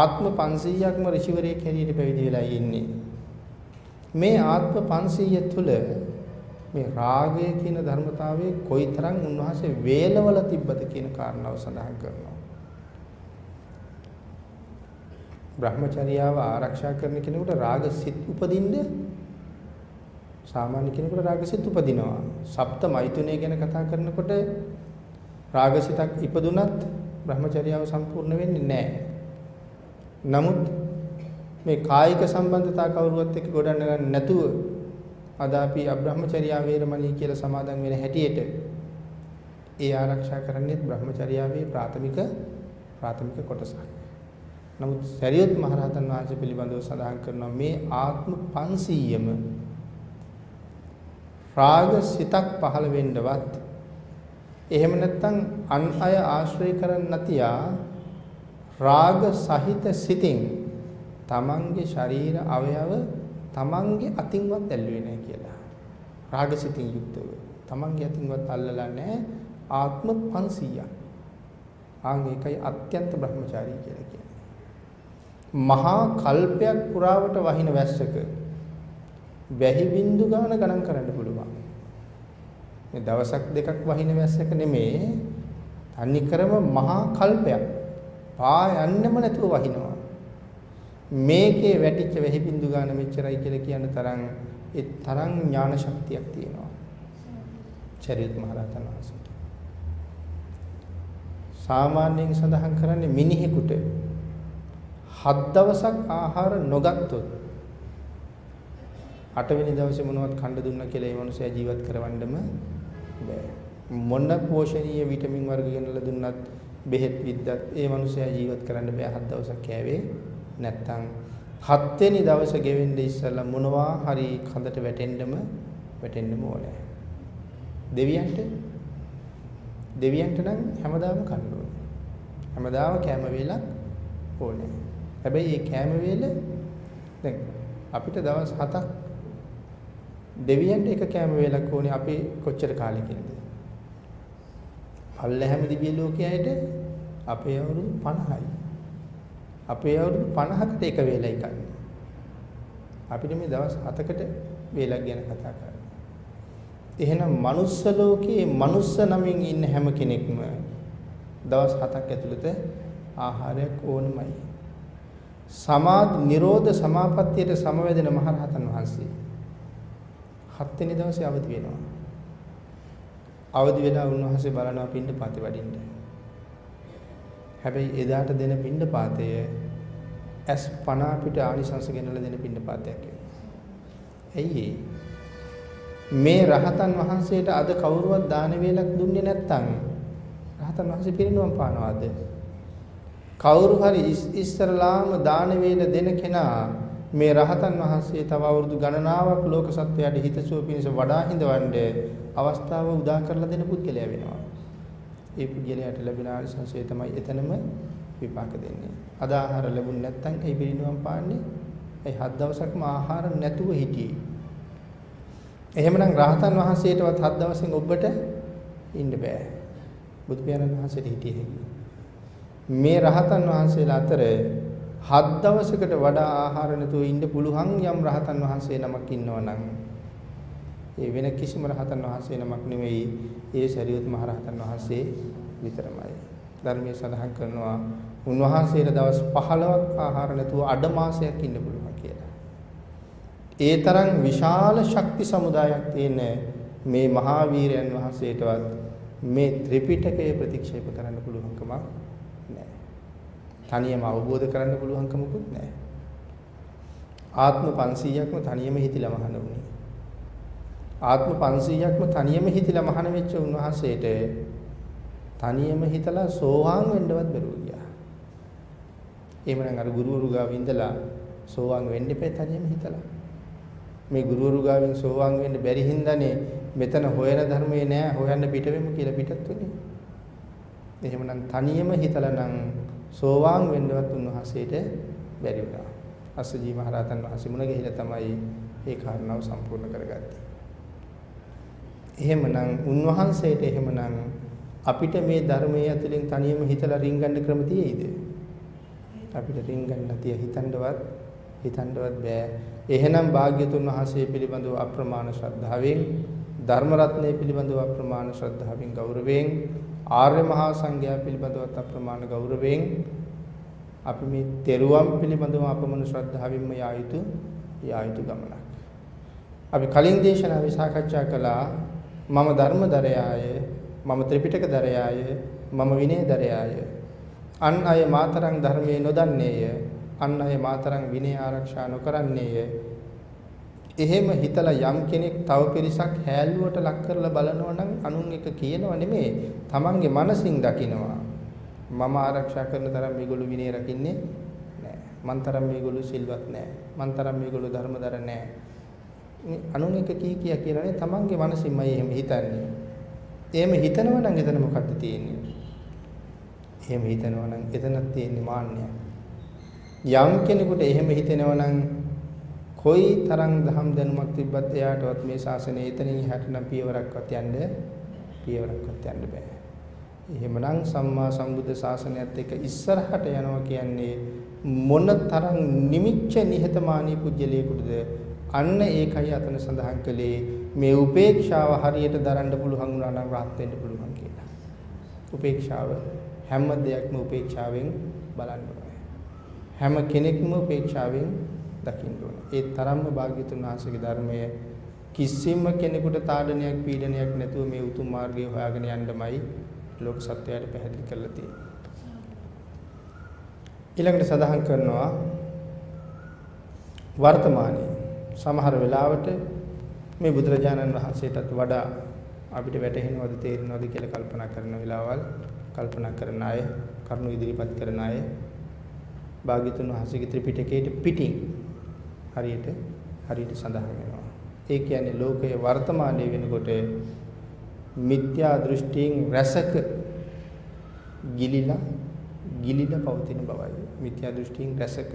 ආත්ම 500ක්ම ඍෂිවරයෙක් හැටියට පැවිදි වෙලා ඉන්නේ. මේ ආත්ම 500 තුල මේ රාගය කියන ධර්මතාවයේ කොයිතරම් උන්වහන්සේ වේලවල තිබ්බද කියන කාරණාව සඳහන් කරනවා. බ්‍රහ්මචර්යාව ආරක්ෂා කරන කෙනෙකුට රාග සිත් උපදින්න සාමාන්‍ය කෙනෙකුට රාග සිත් උපදිනවා. සප්ත මෛතුනේ ගැන කතා කරනකොට රාග සිතක් ඉපදුනත් බ්‍රහ්මචර්යාව සම්පූර්ණ වෙන්නේ නැහැ. නමුත් මේ කායික සම්බන්ධතා කවුරුවත් එක්ක ගොඩනගන්න නැතුව අද අපි අබ්‍රහ්මචර්යා වේරමණී කියලා සමාදන් වෙන හැටියට ඒ ආරක්ෂා කරන්නේ බ්‍රහ්මචර්යාවේ ප්‍රාථමික ප්‍රාථමික කොටසක්. නමුත් සරියුත් මහරහතන් වහන්සේ පිළිබඳව සඳහන් කරනවා මේ ආත්ම 500ම රාග සිතක් පහළ වෙන්නවත් එහෙම නැත්නම් අන් අය ආශ්‍රය කරන්නේ නැතියා රාග සහිත සිතින් තමන්ගේ ශරීර අවයව තමන්ගේ අතින්වත් ඇල්ලුවේ නැහැ කියලා. රාග සිතින් යුක්තව තමන්ගේ අතින්වත් අල්ලලා නැහැ ආත්ම 500ක්. ආන් ඒකයි අත්‍යන්ත බ්‍රහ්මචාරී කියලා කියන්නේ. මහා කල්පයක් පුරාවට වහින වැස්සක වැහි බින්දු ගාන ගණන් කරන්න පුළුවන්. මේ දවසක් දෙකක් වහින වැස්සක නෙමේ තනි කරම මහා කල්පයක් පා යන්නෙම නැතුව වහිනවා. මේකේ වැටිච්ච වෙහි බින්දු ගන්න මෙච්චරයි කියලා කියන තරම් ඒ තරම් ඥාන ශක්තියක් තියෙනවා. චරිත මහරහතන් වහන්සේට. සාමාන්‍යයෙන් සඳහන් කරන්නේ මිනිහෙකුට හත් දවසක් ආහාර නොගත්තොත් අටවෙනි දවසේ මොනවත් කන්න දුන්නා කියලා ඒ මනුස්සයා ජීවත් කරවන්නම බෑ. මොන පෝෂණීය විටමින් වර්ග ගෙනලා දුන්නත් බෙහෙත් විද්දත් ඒ මනුස්සයා ජීවත් කරන්න බෑ හත් දවසක් කෑවේ නැත්තම් හත්වෙනි දවස ගෙවෙන්න ඉස්සෙල්ලා මොනවා හරි කඳට වැටෙන්නම වැටෙන්නම ඕනේ. දෙවියන්ට දෙවියන්ට නම් හැමදාම කන්න ඕනේ. හැමදාම කැම වේලක් ඕනේ. හැබැයි මේ කැම වේල දැන් අපිට දවස් 7ක් දෙවියන්ට එක කැම වේලක් ඕනේ අපි කොච්චර කාලෙකින්ද? පල්ලැහැම දිව්‍ය ලෝකයේට අපේ අවුරුදු 50යි. අපේ අවුරුදු 50කට එක වේලයි කන්නේ. අපිට මේ දවස් 7කට වේලක් ගැන කතා කරන්නේ. එහෙනම් manuss ලෝකයේ manuss නමින් ඉන්න හැම කෙනෙක්ම දවස් 7ක් ඇතුළත ආහාරයක් ඕනමයි. සමාධි නිරෝධ සමාපත්තියට සමවැදෙන මහරහතන් වහන්සේ හත් වෙනි දවසේ අවදි වෙනවා. අවදි වෙලා උන්වහන්සේ බලනවා පින්ඩ පාතේ වඩින්න. හැබැයි එදාට දෙන පින්ඩ පාතය ඇස් පණ අපිට ආනිසංස ගෙනලා දෙන පින්ඩ පාතයක් ඇයි මේ රහතන් වහන්සේට අද කවුරුවත් දාන වේලක් දුන්නේ නැත්නම් රහතන් වහන්සේ පිරිනුවම් පානවාද? කවුරු හරි ඉස්සරලාම දාන වේල දෙන කෙනා මේ රහතන් වහන්සේ තව අවුරුදු ගණනාවක් ලෝක සත්වයාට හිතසුව පිණිස වඩා හිඳවන්නේ අවස්ථාව උදා කරලා දෙන පුද්ගලයා වෙනවා. ඒ පුද්ගලයාට ලැබෙන ආනිසංසය තමයි එතනම විපාක දෙන්නේ. අද ආහාර ලැබුණ නැත්නම් ඒ පිරිනුවම් පාන්නේ ඒ හත් දවසක්ම ආහාර නැතුව හිටියේ. එහෙමනම් රහතන් වහන්සේටවත් හත් දවසෙන් ඔබට ඉන්න බෑ. බුදු පියාණන් වහන්සේට හිටියේ හැකි. මේ රහතන් වහන්සේලා අතර හත් දවසකට වඩා ආහාර නැතුව ඉන්න පුළුවන් යම් රහතන් වහන්සේ නමක් ඉන්නවනම් ඒ වෙන කිසිම රහතන් වහන්සේ නමක් නෙවෙයි ඒ සරියුත් මහ රහතන් වහන්සේ විතරමයි. ධර්මයේ සඳහන් කරනවා උන්වහන්සේට දවස් 15ක් ආහාර නැතුව අඩ මාසයක් ඉන්න පුළුවන් කියලා. ඒ තරම් විශාල ශක්ති සමුදායක් තියෙන මේ මහා වීරයන් වහන්සේටවත් මේ ත්‍රිපිටකය ප්‍රතික්ෂේප කරන්න පුළුවන්කමක් නැහැ. තනියම අවබෝධ කරන්න පුළුවන්කමකුත් නැහැ. ආත්ම 500ක්ම තනියම හිතිලා මහන වුණේ. ආත්ම 500ක්ම තනියම හිතිලා මහාන වෙච්ච උන්වහන්සේට තනියම හිතලා සෝවාන් වෙන්නවත් බැරුව ගියා. එහෙමනම් අර ගුරුවරු ගාව ඉඳලා සෝවාන් වෙන්න එපා තනියම හිතලා. මේ ගුරුවරු ගාවෙන් සෝවාන් වෙන්න බැරි හින්දානේ මෙතන හොයන ධර්මයේ නෑ හොයන්න පිට වෙමු කියලා පිටත් උනේ. එහෙමනම් තනියම හිතලා නම් සෝවාන් වෙන්නවත් උන්වහන්සේට බැරි වුණා. අස්සජී මහරහතන් වහන්සේ මුණ ගැහිලා තමයි ඒ කාරණාව සම්පූර්ණ කරගත්තේ. එහෙමනම් උන්වහන්සේට එහෙමනම් අපිට මේ ධර්මයේ ඇතුලෙන් තනියම හිතලා රින්ගන්න ක්‍රම තියෙයිද? අපිට රින්ගන්න තිය හිතන්නවත් හිතන්නවත් බෑ. එහෙනම් භාග්‍යතුන් වහන්සේ පිළිබඳව අප්‍රමාණ ශ්‍රද්ධාවෙන් ධර්ම රත්නය පිළිබඳව අප්‍රමාණ ශ්‍රද්ධාවෙන් ගෞරවයෙන් ආර්ය මහා සංඝයා පිළිබඳව අප්‍රමාණ ගෞරවයෙන් අපි මේ තෙරුවන් පිළිබඳව අපමණ ශ්‍රද්ධාවෙන්ම යා යුතු යා යුතු ගමනක්. අපි කලින් දේශනාවේ සාකච්ඡා කළා මම ධර්මදරයාය මම ත්‍රිපිටකදරයාය මම විනයදරයාය අන් අය මාතරං ධර්මයේ නොදන්නේය අන් අය මාතරං විනය ආරක්ෂා නොකරන්නේය එහෙම හිතලා යම් කෙනෙක් තව පිරිසක් හැල්ලුවට ලක් කරලා බලනවා නම් අනුන් එක කියනව නෙමෙයි තමන්ගේ මනසින් දකිනවා. මම ආරක්ෂා කරන තරම් මේගොල්ලෝ විනය රකින්නේ නැහැ මන් තරම් මේගොල්ලෝ සිල්වත් නැහැ මන් තරම් මේගොල්ලෝ ධර්මදර නැහැ අනුන් එක කී කිය කියලානේ තමන්ගේ මනසින්මයි එහෙම හිතන්නේ. එහෙම හිතනවා නම් එතන මොකද්ද තියෙන්නේ? එහෙම හිතනවා නම් එතනක් තියෙන්නේ මාන්නය යම් කෙනෙකුට එහෙම හිතෙනවා නම් කොයි තරම් දහම් දැනුමක් තිබ්බත් එයාටවත් මේ ශාසනය එතනින් එහාට නම් පියවරක්වත් යන්න පියවරක්වත් යන්න බෑ. එහෙමනම් සම්මා සම්බුද්ධ ශාසනයත් එක්ක ඉස්සරහට යනවා කියන්නේ මොන තරම් නිමිච්ච නිහතමානී පුජ්‍යලයකටද අන්න ඒකයි අතන සඳහන් කළේ මේ උපේක්ෂාව හරියට දරන්න පුළුවන් වුණා නම් rahat වෙන්න පුළුවන් කියලා. උපේක්ෂාව හැම දෙයක්ම උපේක්ෂාවෙන් බලන්න ඕනේ. හැම කෙනෙක්ම උපේක්ෂාවෙන් දකින්න ඕනේ. ඒ තරම්ම භාග්‍යතුන් වහන්සේගේ ධර්මය කිසිම කෙනෙකුට තාඩනයක් පීඩනයක් නැතුව මේ උතුම් මාර්ගය හොයාගෙන යන්නමයි ලෝක සත්‍යයට පැහැදිලි කරලා තියෙන්නේ. ඊළඟට සඳහන් කරනවා වර්තමානයේ සමහර වෙලාවට මේ බුදුරජාණන් වහන්සේටත් වඩා අපිට වැටහෙනවද තේරෙනවද කියලා කල්පනා කරන වෙලාවල් කල්පනා කරන අය කරුණු ඉදිරිපත් කරන අය භාග්‍යතුන් වහන්සේගේ ත්‍රිපිටකයේ පිටින් හරියට හරියට සඳහන් වෙනවා. ඒ කියන්නේ ලෝකයේ වර්තමානයේ වෙනකොට මිත්‍යා දෘෂ්ටියෙන් රසක ගිලිලා ගිලිලා පවතින බවයි. මිත්‍යා දෘෂ්ටියෙන් රසක.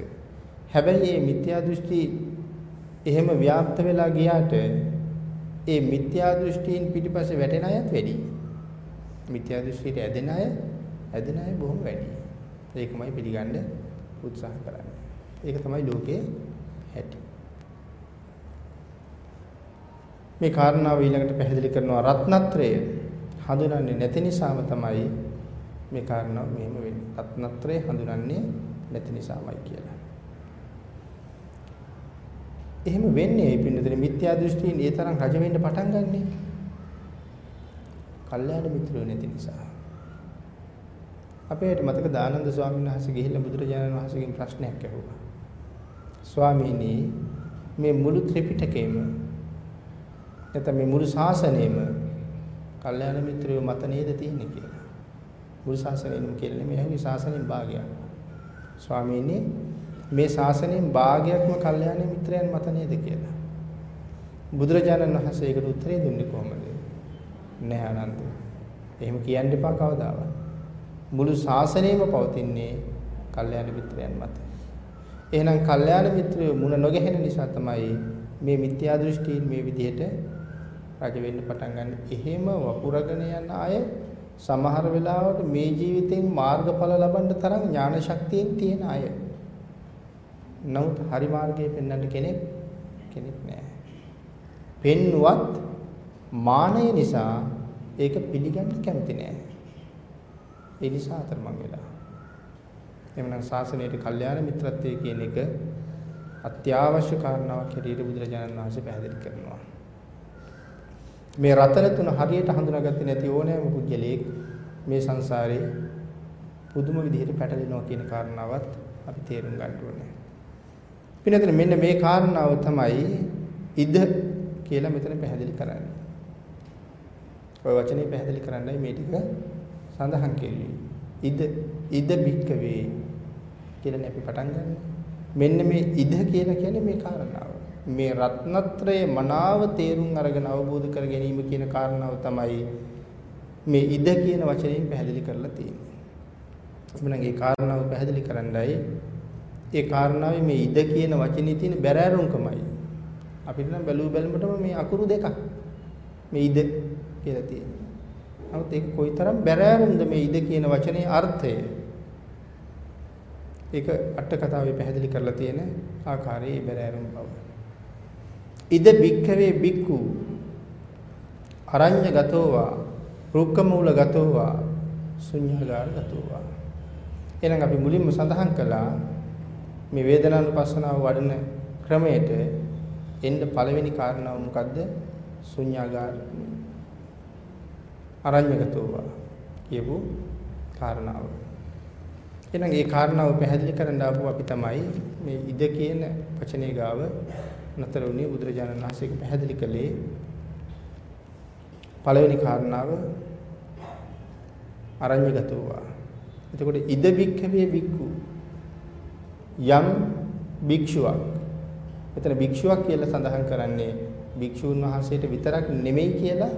හැබැයි මේ මිත්‍යා දෘෂ්ටි එහෙම ව්‍යාප්ත වෙලා ගියාට ඒ මිත්‍යා දෘෂ්ටීන් පිටිපස්සේ වැටෙන අයත් වැඩි. මිත්‍යා දෘෂ්ටියට ඇදෙන අය ඇදෙන අය බොහොම වැඩි. ඒකමයි පිළිගන්න උත්සාහ කරන්නේ. ඒක තමයි ලෝකයේ හැටි. මේ කාරණාව ඊළඟට පැහැදිලි කරනවා රත්නත්‍රය හඳුනන්නේ නැති නිසාම තමයි මේ කාරණාව මෙහෙම වෙන්නේ. රත්නත්‍රය හඳුනන්නේ නැති නිසාමයි කියලා. එහෙම වෙන්නේ මේ පින්නතේ මිත්‍යා දෘෂ්ටියෙන් ඒ තරම් රජ වෙන්න පටන් ගන්නෙ. කල්යාණ මිත්‍රයෝ නැති නිසා. අපේට මතක දානන්ද ස්වාමීන් වහන්සේ ගිහිල්ලා බුදුරජාණන් වහන්සේගෙන් ප්‍රශ්නයක් ඇහුවා. ස්වාමීනි මේ මුළු ත්‍රිපිටකයම නැත්නම් මේ මුළු ශාසනයම කල්යාණ මිත්‍රයෝ මත නේද තියෙන්නේ කියලා. මුළු ශාසනයෙම කියලා නෙමෙයි ඇහුවේ ශාසනයෙන් භාගයක්. ස්වාමීනි මේ ශාසනයෙන් භාගයක්ම කල්යාණ මිත්‍රයන් මත නේද කියලා. බුදුරජාණන් වහන්සේ ඒකට උත්තරේ දුන්නේ කොහොමද? නෑ අනන්ත. එහෙම කියන්න එපා කවදාවත්. මුළු ශාසනයම පවතින්නේ කල්යාණ මිත්‍රයන් මත. එහෙනම් කල්යාණ මිත්‍රයෝ මුණ නොගැහෙන නිසා තමයි මේ මිත්‍යා දෘෂ්ටීන් මේ විදිහට රජ වෙන්න පටන් ගන්න. එහෙම වපුරගෙන යන අය සමහර වෙලාවට මේ ජීවිතෙන් මාර්ගඵල ලබන්න තරම් ඥාන ශක්තියෙන් තියෙන අය. නමුත් හරි මාර්ගයේ පෙන්වන්න කෙනෙක් කෙනෙක් නැහැ. පෙන්නුවත් මානය නිසා ඒක පිළිගන්න කැමති නැහැ. ඒ නිසා අතරමං වෙලා. එhmenan ශාසනයේ කල්යාණ මිත්‍රත්වයේ කියන එක අත්‍යවශ්‍ය කාරණාවක් හැටියට බුදුරජාණන් වහන්සේ පැහැදිලි කරනවා. මේ රතන තුන හරියට හඳුනාගත්තේ නැති ඕනෑම පුද්ගලයෙක් මේ සංසාරේ පුදුම විදිහට පැටලෙනවා කියන කාරණාවත් අපි තේරුම් ගන්න ඕනේ. පින්නතන මෙන්න මේ කාරණාව තමයි ඉද කියලා මෙතන පැහැදිලි කරන්නේ. ඔය වචනේ පැහැදිලි කරන්නයි මේ ටික සඳහන් කෙරුවේ. ඉද ඉද බික්කවේ කියලා අපි පටන් ගන්න. මෙන්න මේ ඉද කියලා කියන්නේ මේ කාරණාව. මේ රත්නත්‍රයේ මනාව තේරුම් අරගෙන අවබෝධ කර ගැනීම කියන කාරණාව තමයි මේ ඉද කියන වචනයෙන් පැහැදිලි කරලා තියෙන්නේ. එමුනම් ඒ කාරණාව පැහැදිලි කරන්නයි ඒ කාරණාවේ මේ ඉද කියන වචනේ තියෙන බැරෑරුම්කමයි. අපිට නම් බැලු බැලමටම මේ අකුරු දෙකක්. මේ ඉද කියලා තියෙන්නේ. නමුත් ඒක කොයිතරම් බැරෑරුම්ද මේ ඉද කියන වචනේ අර්ථය. ඒක අට කතාවේ පැහැදිලි කරලා තියෙන ආකාරයේ බැරෑරුම් බව. ඉද බික්කවේ බික්කු අරඤ්‍ය ගතෝවා රුක්ක මූල ගතෝවා ශුන්‍යගාර ගතෝවා. එහෙනම් අපි මුලින්ම සඳහන් කළා මේ වේදනානුපස්සනාව වඩන ක්‍රමයට එන්න පළවෙනි කාරණාව මොකද්ද? ශුන්‍යාගාර අරඤ්‍යගතෝවා කියපු කාරණාව. එහෙනම් මේ කාරණාව පැහැදිලි කරන්න ආපු අපි තමයි මේ ඉද කියන වචනේ ගාව නතර වුණේ බුදුරජාණන් වහන්සේක පැහැදිලි කළේ පළවෙනි කාරණාව අරඤ්‍යගතෝවා. එතකොට ඉද බික්ඛවේ බික්ඛු යම් භික්ෂුවක් මෙතන භික්ෂුවක් කියලා සඳහන් කරන්නේ භික්ෂූන් වහන්සේට විතරක් නෙමෙයි කියලා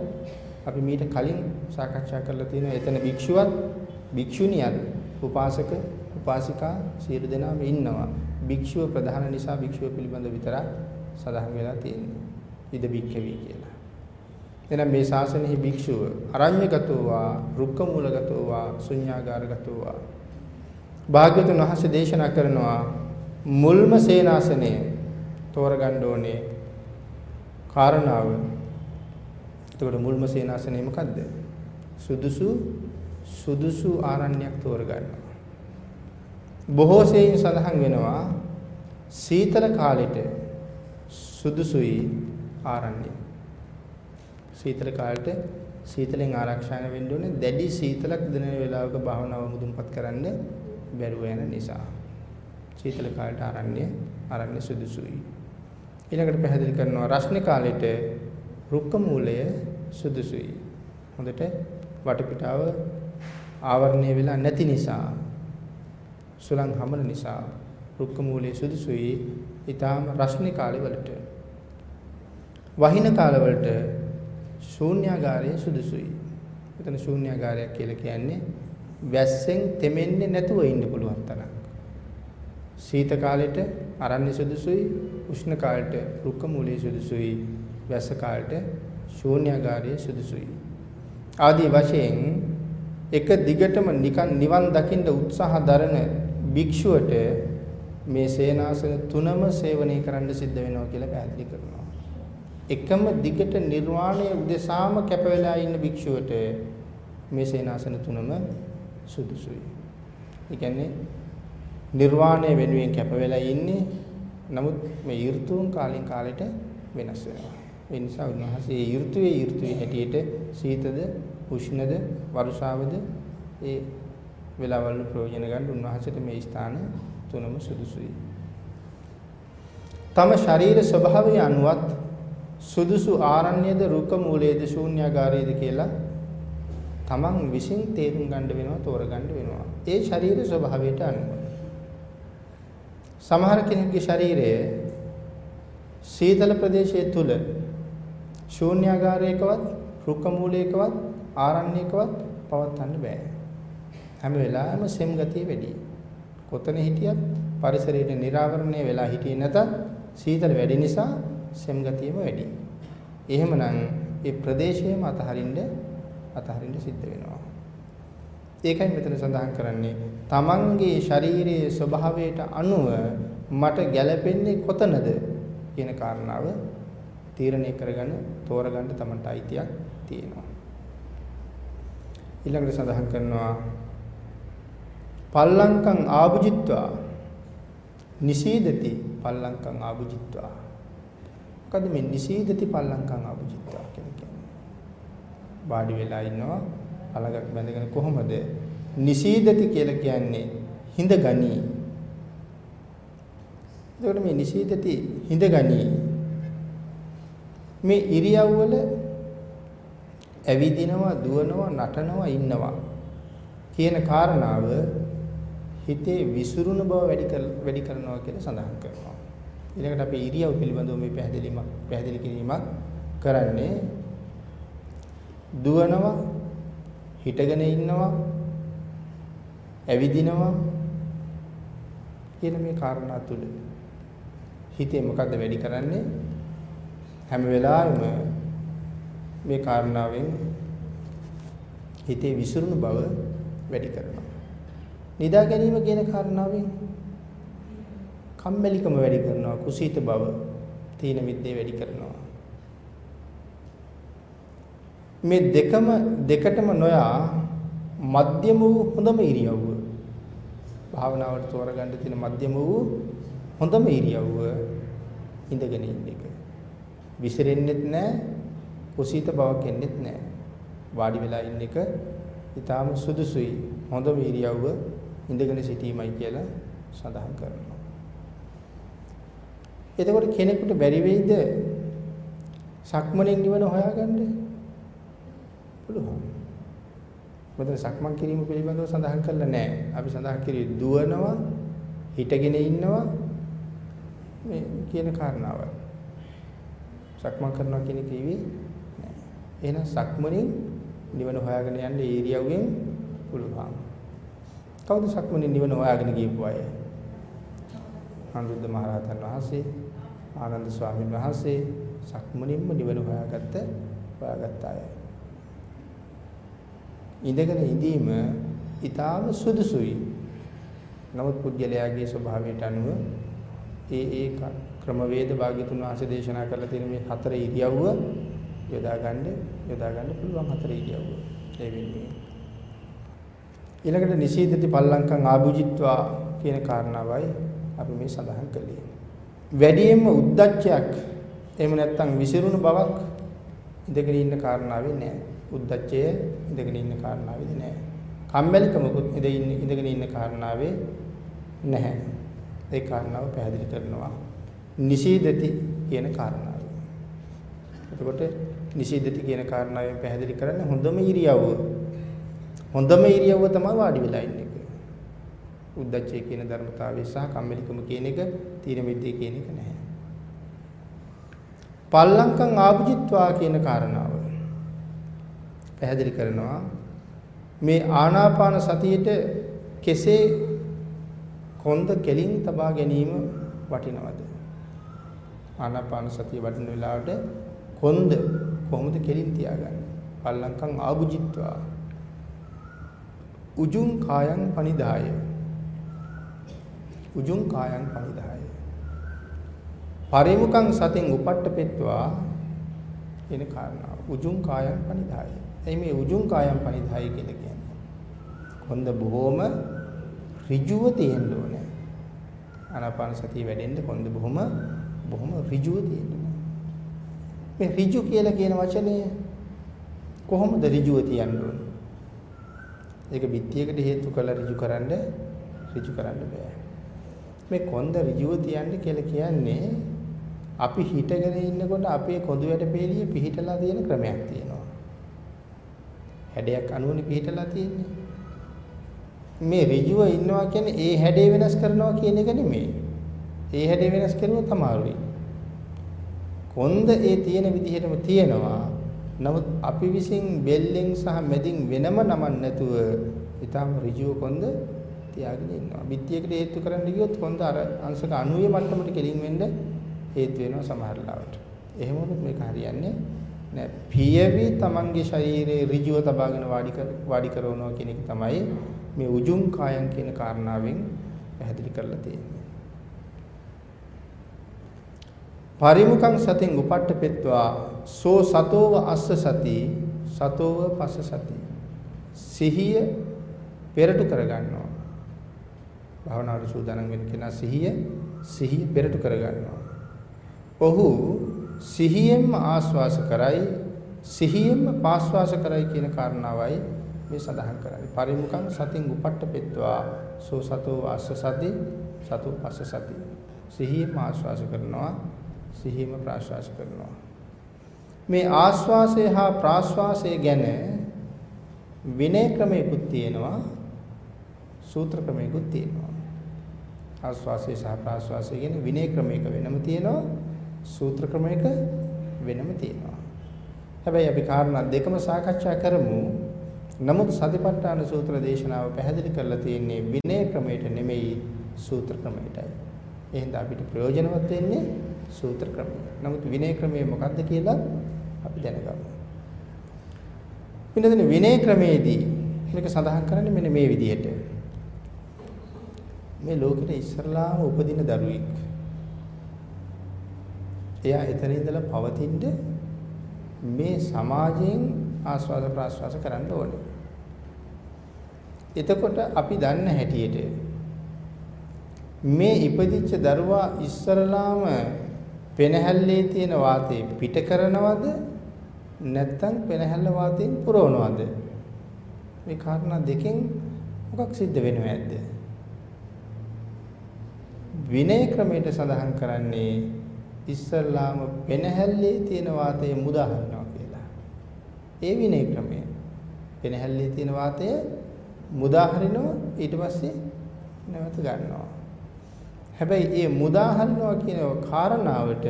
අපි මීට කලින් සාකච්ඡා කරලා තියෙනවා. එතන භික්ෂුවත් භික්ෂුණියත් උපාසක උපාසිකා සියලු දෙනාම ඉන්නවා. භික්ෂුව ප්‍රධාන නිසා භික්ෂුව පිළිබඳ විතරක් සඳහන් වෙලා තියෙන්නේ. ඉද භික්ඛවේ කියලා. එහෙනම් මේ ශාසනයේ භික්ෂුව අරඤ්‍යගතෝවා, රුක්කමූලගතෝවා, ශුන්‍යාගාරගතෝවා. භාග්‍යවතුන් වහන්සේ දේශනා කරනවා මුල්ම සේනාසනය තෝරගන්න ඕනේ කාරණාව. එතකොට මුල්ම සේනාසනය මොකද්ද? සුදුසු සුදුසු ආරණ්‍යයක් තෝරගන්නවා. බොහෝ සෙයින් සඳහන් වෙනවා සීතල කාලෙට සුදුසුයි ආරණ්‍ය. සීතල කාලෙට සීතලෙන් ආරක්ෂා වෙන්න ඕනේ දැඩි සීතලක් දෙන වෙලාවක භාවනාව මුදුන්පත් කරන්න බැරුව යන නිසා. සීතල කාලෙට ආරණ්‍ය ආරණ්‍ය සුදුසුයි. ඊළඟට පැහැදිලි කරනවා රස්නේ කාලෙට රුක්ක මූලය සුදුසුයි. හොඳට වටපිටාව ආවරණය වෙලා නැති නිසා සුලං හමන නිසා රුක්ක මූලයේ සුදුසුයි ඊටාම රස්නේ කාලේ වලට වහින කාල වලට ශූන්‍යාගාරයේ සුදුසුයි. එතන ශූන්‍යාගාරයක් කියලා කියන්නේ වැස්සෙන් තෙමෙන්නේ නැතුව ඉන්න පුළුවන් තරම්. සීත කාලෙට අරණ්‍ය සුදුසුයි, උෂ්ණ කාලෙට රුක්ක මූලයේ සුදුසුයි, වැස්ස කාලෙට ශූන්‍යාගාරයේ සුදුසුයි. ආදී වශයෙන් එක දිගටම නිකන් නිවන් දකින්න උත්සාහ දරන භික්ෂුවට මේ සේනාසන තුනම සේවනය කරන්න සිද්ධ වෙනවා කියලා පැහැදිලි කරනවා. එකම දිගට නිර්වාණය උදෙසාම කැප වෙලා ඉන්න භික්ෂුවට මේ සේනාසන තුනම සුදුසුයි. ඒ කියන්නේ නිර්වාණය වෙනුවෙන් කැප වෙලා ඉන්නේ නමුත් මේ ඍතුන් කාලෙන් කාලෙට වෙනස් වෙනවා. ඒ නිසා උන්වහන්සේ ඍතුවේ ඍතුවේ හැටියට සීතද උෂ්ණද වර්ෂාවද ඒ වෙලාවල් ප්‍රයෝජන ගන්න උන්වහන්සේට මේ ස්ථාන තුනම සුදුසුයි. තම ශරීර ස්වභාවය අනුවත් සුදුසු ආරණ්‍යද රුක මූලයේද ශූන්‍යාගාරයේද කියලා තමන් විසින් තේරුම් ගන්න වෙනවා තෝරගන්න වෙනවා. ඒ ශරීර ස්වභාවයට අනුව. සමහර කෙනෙකුගේ ශරීරය සීතල ප්‍රදේශයේ තුල ශූන්‍යාගාරයකවත් රුක මූලයකවත් ආරණ්‍යකවත් පවත්වන්න බෑ. හැම වෙලාවෙම සෙම් ගතිය වැඩි. කොතන හිටියත් පරිසරයේ නිරාවරණය වෙලා හිටියේ නැතත් සීතල වැඩි නිසා සෙම් ගතියම වැඩි. එහෙමනම් ඒ ප්‍රදේශයම අතහරින්න අතහරින්න සිද්ධ වෙනවා. ඒකයි මෙතන සඳහන් කරන්නේ තමන්ගේ ශරීරයේ ස්වභාවයට අනුව මට ගැළපෙන්නේ කොතනද කියන කාරණාව තීරණය කරගන්න තෝරගන්න තමන්ට අයිතියක් තියෙනවා. ඊළඟට සඳහන් කරනවා පල්ලංකං ආභුජිත්වා නිසීදති පල්ලංකං ආභුජිත්වා. මොකද මේ නිසීදති පල්ලංකං ආභුජිත්වා කියලා කියන්නේ? වාඩි වෙලා ඉන්නවා අලගක් බැඳගෙන කොහොමද? නිසීදති කියලා කියන්නේ හිඳ ගනී. එතකොට මේ නිසීදති හිඳ ගනී. මේ ඉරියව්වල ඇවිදිනවා දුවනවා නටනවා ඉන්නවා කියන කාරණාව හිතේ විසිරුණු බව වැඩි වැඩි කරනවා කියලා සඳහන් කරනවා. ඊළඟට අපි ඉරියව් පිළිබඳව මේ පැහැදිලිමක් පැහැදිලි කිරීමක් කරන්නේ දුවනවා හිටගෙන ඉන්නවා ඇවිදිනවා කියන මේ කාරණා තුල හිතේ මොකද්ද වැඩි කරන්නේ හැම වෙලාවෙම මේ කාරණාවෙන් හිතේ විසිරුණු බව වැඩි කරනවා. නිදා ගැනීම කියන කාරණාවෙන් කම්මැලිකම වැඩි කරනවා කුසීත බව තීන මිද්දේ වැඩි කරනවා මේ දෙකම දෙකටම නොයා මධ්‍යම වූ හොඳම ඉරියව්ව භාවනාවට තෝරගන්න තියෙන මධ්‍යම වූ හොඳම ඉරියව්ව ඉඳගෙන ඉන්න එක. විසිරෙන්නෙත් නැහැ, කුසීත බවක් එන්නෙත් නැහැ. වාඩි වෙලා ඉන්න එක ඊටාම සුදුසුයි. හොඳම ඉරියව්ව ඉඳගෙන සිටීමයි කියලා සඳහන් කරනවා. එතකොට කෙනෙකුට බැරි වෙයිද සක්මණෙන් නිවන හොයාගන්න? පුළුවන්. මොකද සක්මන් කිරීම පිළිබඳව සඳහන් කරලා නැහැ. අපි සඳහන් කිරී දුවනවා, හිටගෙන ඉන්නවා මේ කියන කාරණාව. සක්මන් කරනවා කියන එක ඉවි නෑ. එහෙනම් සක්මණෙන් නිවන හොයාගෙන යන්න ඒරියව්වෙන් පුළුවන්. කවුද සක්මණෙන් නිවන හොයාගෙන ගියපු අය? අනුරුද්ධ මහරහතන් වහන්සේ, ආනන්ද ස්වාමීන් වහන්සේ සක්මණෙන්ම නිවන හොයාගත්ත හොයාගත්ත අය. ඉඳගෙන ඉඳීම ඊටාම සුදුසුයි. නමුත් පුද්ගලයාගේ ස්වභාවයට අනුව ඒ ඒ ක්‍රමවේද භාග්‍යතුන් වහන්සේ දේශනා කරලා තියෙන මේ හතර ඉරියව්ව යොදා ගන්න යොදා ගන්න පුළුවන් හතර ඉරියව්ව. ඒ වෙන්නේ. ඊළඟට නිසීදති පල්ලංකම් ආභුජිත්වා කියන කාරණාවයි අපි මේ සඳහන් කළේ. වැඩියෙන්ම උද්දච්චයක් එහෙම නැත්නම් විසිරුණු බවක් ඉඳගෙන ඉන්න කාරණාවේ නෑ. උද්දච්චය ඉඳගෙන ඉන්න කාරණාවේදී නෑ. කම්මැලිකමකුත් ඉඳගෙන ඉන්න කාරණාවේ නැහැ. ඒ කාරණාව පැහැදිලි කරනවා. නිසීදති කියන කාරණාව. එතකොට නිසීදති කියන කාරණාවෙන් පැහැදිලි කරන්නේ හොඳම ඉරියව්ව. හොඳම ඉරියව්ව තමයි වාඩි වෙලා ඉන්න එක. උද්දච්චය කියන ධර්මතාවය සහ කම්මැලිකම කියන එක තීන මිද්දේ කියන එක නැහැ. පල්ලංකම් ආභුජිත්වා කියන කාරණාව පැහැදිලි කරනවා මේ ආනාපාන සතියේට කෙසේ කොන්ද කෙලින් තබා ගැනීම වටිනවද? ආනාපාන සතිය වඩන වෙලාවට කොන්ද කොහොමද කෙලින් තියාගන්නේ? පල්ලංකම් ආභුජිත්වා. උජුං කායං පනිදාය. උජුං කායං පනිදාය. පරිමුඛං සතින් උපට්ඨපෙත්වා එන කාරණාව. උජුං කායං පනිදාය. එයි මේ උජුං කායං පනිදාය කියලා කියන්නේ. කොන්ද බොහොම ඍජුව තියෙන්න ඕනේ. ආනාපාන සතිය වැඩෙන්න කොන්ද බොහොම බොහොම ඍජුව තියෙන්න මේ ඍජු කියලා කියන වචනේ කොහොමද ඍජුව තියන්න ඕනේ? ඒක පිටියකට හේතු කළ ඍජු කරන්න ඍජු කරන්න බෑ. මේ කොන්ද ඍජුව තියන්න කියලා කියන්නේ අපි හිටගෙන ඉන්නකොට අපේ කොඳු වැට පෙළිය පිහිටලා තියෙන ක්‍රමයක් තියෙනවා. හැඩයක් අනුවනේ පිහිටලා තියෙන්නේ. මේ ඍජුව ඉන්නවා කියන්නේ ඒ හැඩේ වෙනස් කරනවා කියන එක නෙමෙයි. ඒ හැඩේ වෙනස් කරුවොත් අමාරුයි. කොන්ද ඒ තියෙන විදිහටම තියෙනවා. නමුත් අපි විසින් බෙල්ලෙන් සහ මැදින් වෙනම නමන්න නැතුව ඊටාම ඍජුව කොන්ද තියාගෙන ඉන්නවා. බිත්තියකට හේතු කරන්න ගියොත් කොන්ද අර අංශක 90 මට්ටමට කෙලින් වෙන්න හේතු වෙනවා සමහර ලාවට. එහෙම වුණොත් මේක හරියන්නේ නෑ. පියවි තමන්ගේ ශරීරයේ ඍජුව තබාගෙන වාඩි කර වාඩි කරනවා කියන එක තමයි මේ උජුං කායන් කියන කාරණාවෙන් පැහැදිලි කරලා තියෙන්නේ. පරිමුඛං සතින් උපට්ඨපෙත්වා සෝ සතෝව අස්ස සති සතෝව පස්ස සති. සිහිය පෙරට කරගන්නවා. භාවනාවට සූදානම් වෙන කෙනා සිහිය සිහිය පෙරට කරගන්නවා. ඔහු සිහියෙන්ම ආස්වාස කරයි සිහියෙන්ම පාස්වාස කරයි කියන කාරණාවයි මේ සඳහන් කරන්නේ. පරිමුඛං සතින් උපට්ඨපෙත්වා සෝ සතෝ අස්ස සති සතෝ පස්ස සති. සිහියෙන්ම ආස්වාස කරනවා. සිහියම ප්‍රාශ්වාස කරනවා. මේ ආශ්වාසය හා ප්‍රාශ්වාසය ගැන විනය ක්‍රමයකුත් තියෙනවා සූත්‍ර ක්‍රමයකුත් තියෙනවා. ආශ්වාසය සහ ප්‍රාශ්වාසය ගැන විනය ක්‍රමයක වෙනම තියෙනවා සූත්‍ර ක්‍රමයක වෙනම තියෙනවා. හැබැයි අපි කාරණා දෙකම සාකච්ඡා කරමු. නමුත් සතිපට්ඨාන සූත්‍ර දේශනාව පැහැදිලි කරලා තියෙන්නේ විනය ක්‍රමයට නෙමෙයි සූත්‍ර ක්‍රමයටයි. එහෙනම් අපිට ප්‍රයෝජනවත් වෙන්නේ සූත්‍ර ක්‍රමය. නමුත් විනය ක්‍රමය මොකක්ද කියලා අපි දැනගමු. වෙනදෙන විනය ක්‍රමයේදී මේක සඳහන් කරන්නේ මෙන්න මේ විදිහට. මේ ලෝකෙට ඉස්සරලාම උපදින දරුවෙක්. එයා එතන ඉඳලා පවතින්න මේ සමාජයෙන් ආස්වාද ප්‍රාස්වාස කරන්න ඕනේ. එතකොට අපි දන්න හැටියට මේ ඉපදිච්ච දරුවා ඉස්සරලාම පෙනහැල්ලේ තියෙන වාතය පිට කරනවද නැත්නම් පෙනහැල්ල වාතයෙන් පුරවනවද මේ කාරණා දෙකෙන් මොකක් සිද්ධ වෙනව ඇද්ද විනය ක්‍රමයට සඳහන් කරන්නේ ඉස්සල්ලාම පෙනහැල්ලේ තියෙන වාතය මුදා හරිනවා කියලා. ඒ විනය ක්‍රමය. පෙනහැල්ලේ තියෙන වාතය මුදා හරිනවා ඊට පස්සේ නැවත ගන්නවා. හැබැයි මේ මුදා හරිනවා කියන කාරණාවට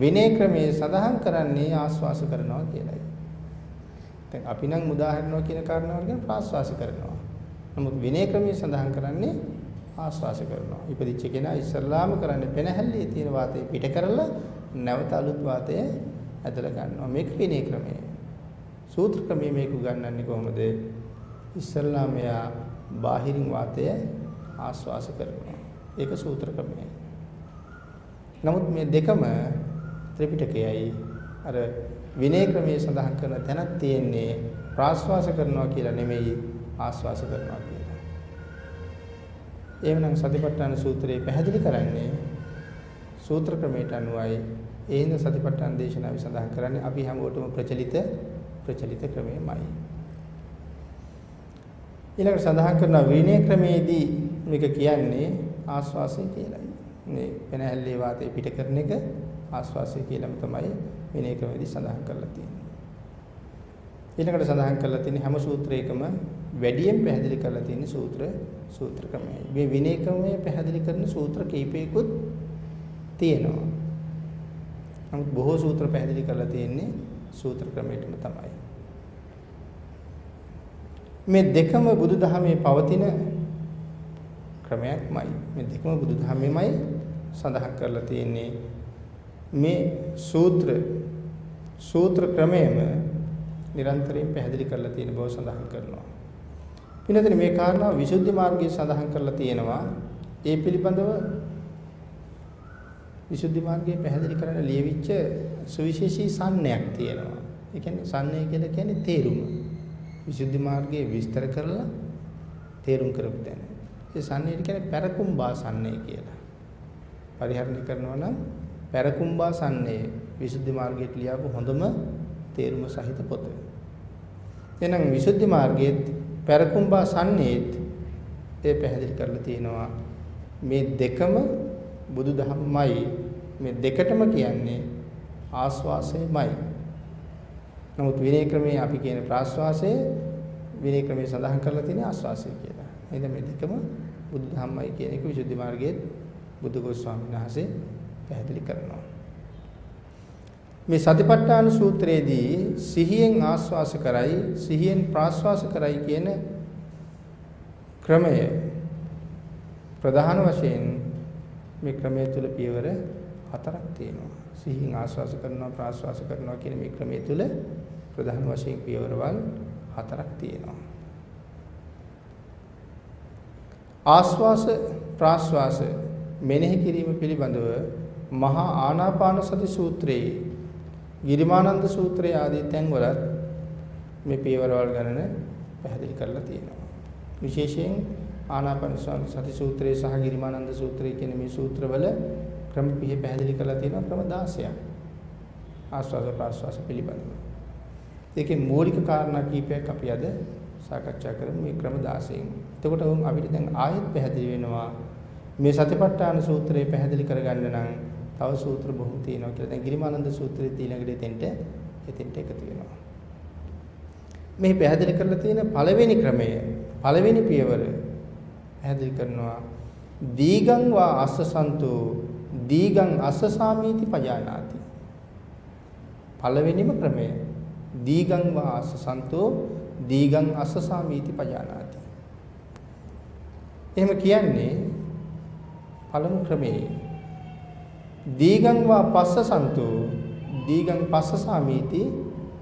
විනය ක්‍රමයේ සඳහන් කරන්නේ ආස්වාස කරනවා කියලායි. දැන් අපි නම් මුදා හරිනවා කියන කාරණාව ගැන ප්‍රාස්වාස කරනවා. නමුත් විනය ක්‍රමයේ සඳහන් කරන්නේ ආස්වාස කරනවා. ඉපදිච්ච කෙනා ඉස්සල්ලාම කරන්නේ පෙනහැල්ලේ තියෙන වාතය පිට කරලා නැවත අලුත් වාතය ඇදලා ගන්නවා. මේක විනය ක්‍රමය. සූත්‍ර ක්‍රමයේ මේක උගන්වන්නේ කොහොමද? ඉස්සල්ලාම එයා බාහිරින් වාතය ආස්වාස කරනවා. ඒක සූත්‍ර ක්‍රමයයි. නමුත් මේ දෙකම ත්‍රිපිටකයයි අර විනය ක්‍රමයේ සඳහන් කරන තැනක් තියෙන්නේ ප්‍රාශ්වාස කරනවා කියලා නෙමෙයි ආශ්වාස කරනවා කියලා. එහෙමනම් සතිපට්ඨාන සූත්‍රයේ පැහැදිලි කරන්නේ සූත්‍ර ක්‍රමයට අනුවයි ඒ හින්දා සතිපට්ඨාන දේශනාවේ සඳහන් කරන්නේ අපි හැමෝටම ප්‍රචලිත ප්‍රචලිත ක්‍රමයමයි. ඊළඟට සඳහන් කරන විනය ක්‍රමේදී මේක කියන්නේ ආස්වාසය කියලායි. මේ පෙනහැල්ලේ වාතය පිට කරන එක ආස්වාසය කියලාම තමයි විනය ක්‍රමේදී සඳහන් කරලා තියෙන්නේ. ඊළඟට සඳහන් කරලා තියෙන හැම සූත්‍රයකම වැඩියෙන් පැහැදිලි කරලා තියෙන සූත්‍ර සූත්‍ර ක්‍රමයයි. මේ විනය ක්‍රමය පැහැදිලි කරන සූත්‍ර කීපයකුත් තියෙනවා. නමුත් බොහෝ සූත්‍ර පැහැදිලි කරලා තියෙන්නේ සූත්‍ර ක්‍රමයටම තමයි. මේ දෙකම බුදුදහමේ පවතින ක්‍රමයක්මයි. මේ දෙකම බුදුදහමෙමයි සඳහන් කරලා තියෙන්නේ. මේ සූත්‍ර සූත්‍ර ක්‍රමයම නිරන්තරයෙන් පැහැදිලි කරලා තියෙන බව සඳහන් කරනවා. පින්නතනේ මේ කාරණා විසුද්ධි මාර්ගයේ සඳහන් කරලා තියෙනවා. ඒ පිළිබඳව විසුද්ධි මාර්ගයේ පැහැදිලි කරන ලියවිච්ච සුවිශේෂී සම්නයක් තියෙනවා. ඒ කියන්නේ සම්නය කියලා කියන්නේ තේරුම. විසුද්ධි මාර්ගයේ විස්තර කරලා තේරුම් කරපු තැන. ඒ සම්නයට කියන්නේ පෙරකුම්බා සම්නය කියලා. පරිහරණය කරනවා නම් පෙරකුම්බා සම්නය විසුද්ධි මාර්ගයට ලියාපු හොඳම තේරුම සහිත පොත. එහෙනම් විසුද්ධි මාර්ගයේ පෙරකුම්බා සම්නේත් ඒ පැහැදිලි කරලා තියෙනවා මේ දෙකම බුදුදහමයි මේ දෙකටම කියන්නේ ආස්වාසයමයි. නමුත් විනය ක්‍රමයේ අපි කියන ප්‍රාස්වාසය විනය ක්‍රමයේ සඳහන් කරලා තියෙන ආස්වාසය කියලා. එහෙනම් මේ දෙකම බුදුදහමයි කියන එක විසුද්ධි මාර්ගයේ බුදුගොස් ස්වාමීන් වහන්සේ පැහැදිලි කරනවා. මේ සතිපට්ඨාන සූත්‍රයේදී සිහියෙන් ආස්වාස කරයි සිහියෙන් ප්‍රාස්වාස කරයි කියන ක්‍රමය ප්‍රධාන වශයෙන් මේ ක්‍රමය තුල පියවර හතරක් තියෙනවා. සිහියෙන් ආස්වාස කරනවා ප්‍රාස්වාස කරනවා කියන මේ ක්‍රමය තුල ප්‍රධාන වශයෙන් පියවරවල් හතරක් තියෙනවා. ආස්වාස ප්‍රාස්වාස මෙනෙහි කිරීම පිළිබඳව මහා ආනාපාන සති සූත්‍රයේ ගිරිමානන්ද සූත්‍රය ආදී තැන්වලත් මේ පියවරවල් ගණන පැහැදිලි කරලා තියෙනවා. විශේෂයෙන් ආනාපාන සති සූත්‍රයේ සහ ගිරිමානන්ද සූත්‍රයේ කියන මේ සූත්‍රවල ක්‍රම පිහ පැහැදිලි කරලා තියෙනවා ක්‍රම 16ක්. ආස්වාද ප්‍රාස්වාස පිළිබඳව. ඒකේ මූලික කාරණා කීපයක් අපි අද සාකච්ඡා කරමු මේ ක්‍රම 16න්. එතකොට අපිට දැන් ආයෙත් පැහැදිලි වෙනවා මේ සතිපට්ඨාන සූත්‍රය පැහැදිලි කරගන්න නම් තව සූත්‍ර බොහෝ තියෙනවා කියලා. දැන් ගිරිමානන්ද සූත්‍රයේ ඊළඟට එතෙන්ට එතෙන්ට එකතු වෙනවා. මේ පැහැදිලි කරලා තියෙන පළවෙනි ක්‍රමය පළවෙනි පියවර පැහැදිලි කරනවා දීගං වා අස්සසන්තෝ දීගං අස්සසාමීති පජානාති. පළවෙනිම ක්‍රමය දීගං වා අස්සසන්තෝ දීගං අස්සසාමීති පජානාති. එහෙම කියන්නේ පළමු ක්‍රමයේ දීගං වා පස්ස සන්තෝ දීගං පස්ස සාමීති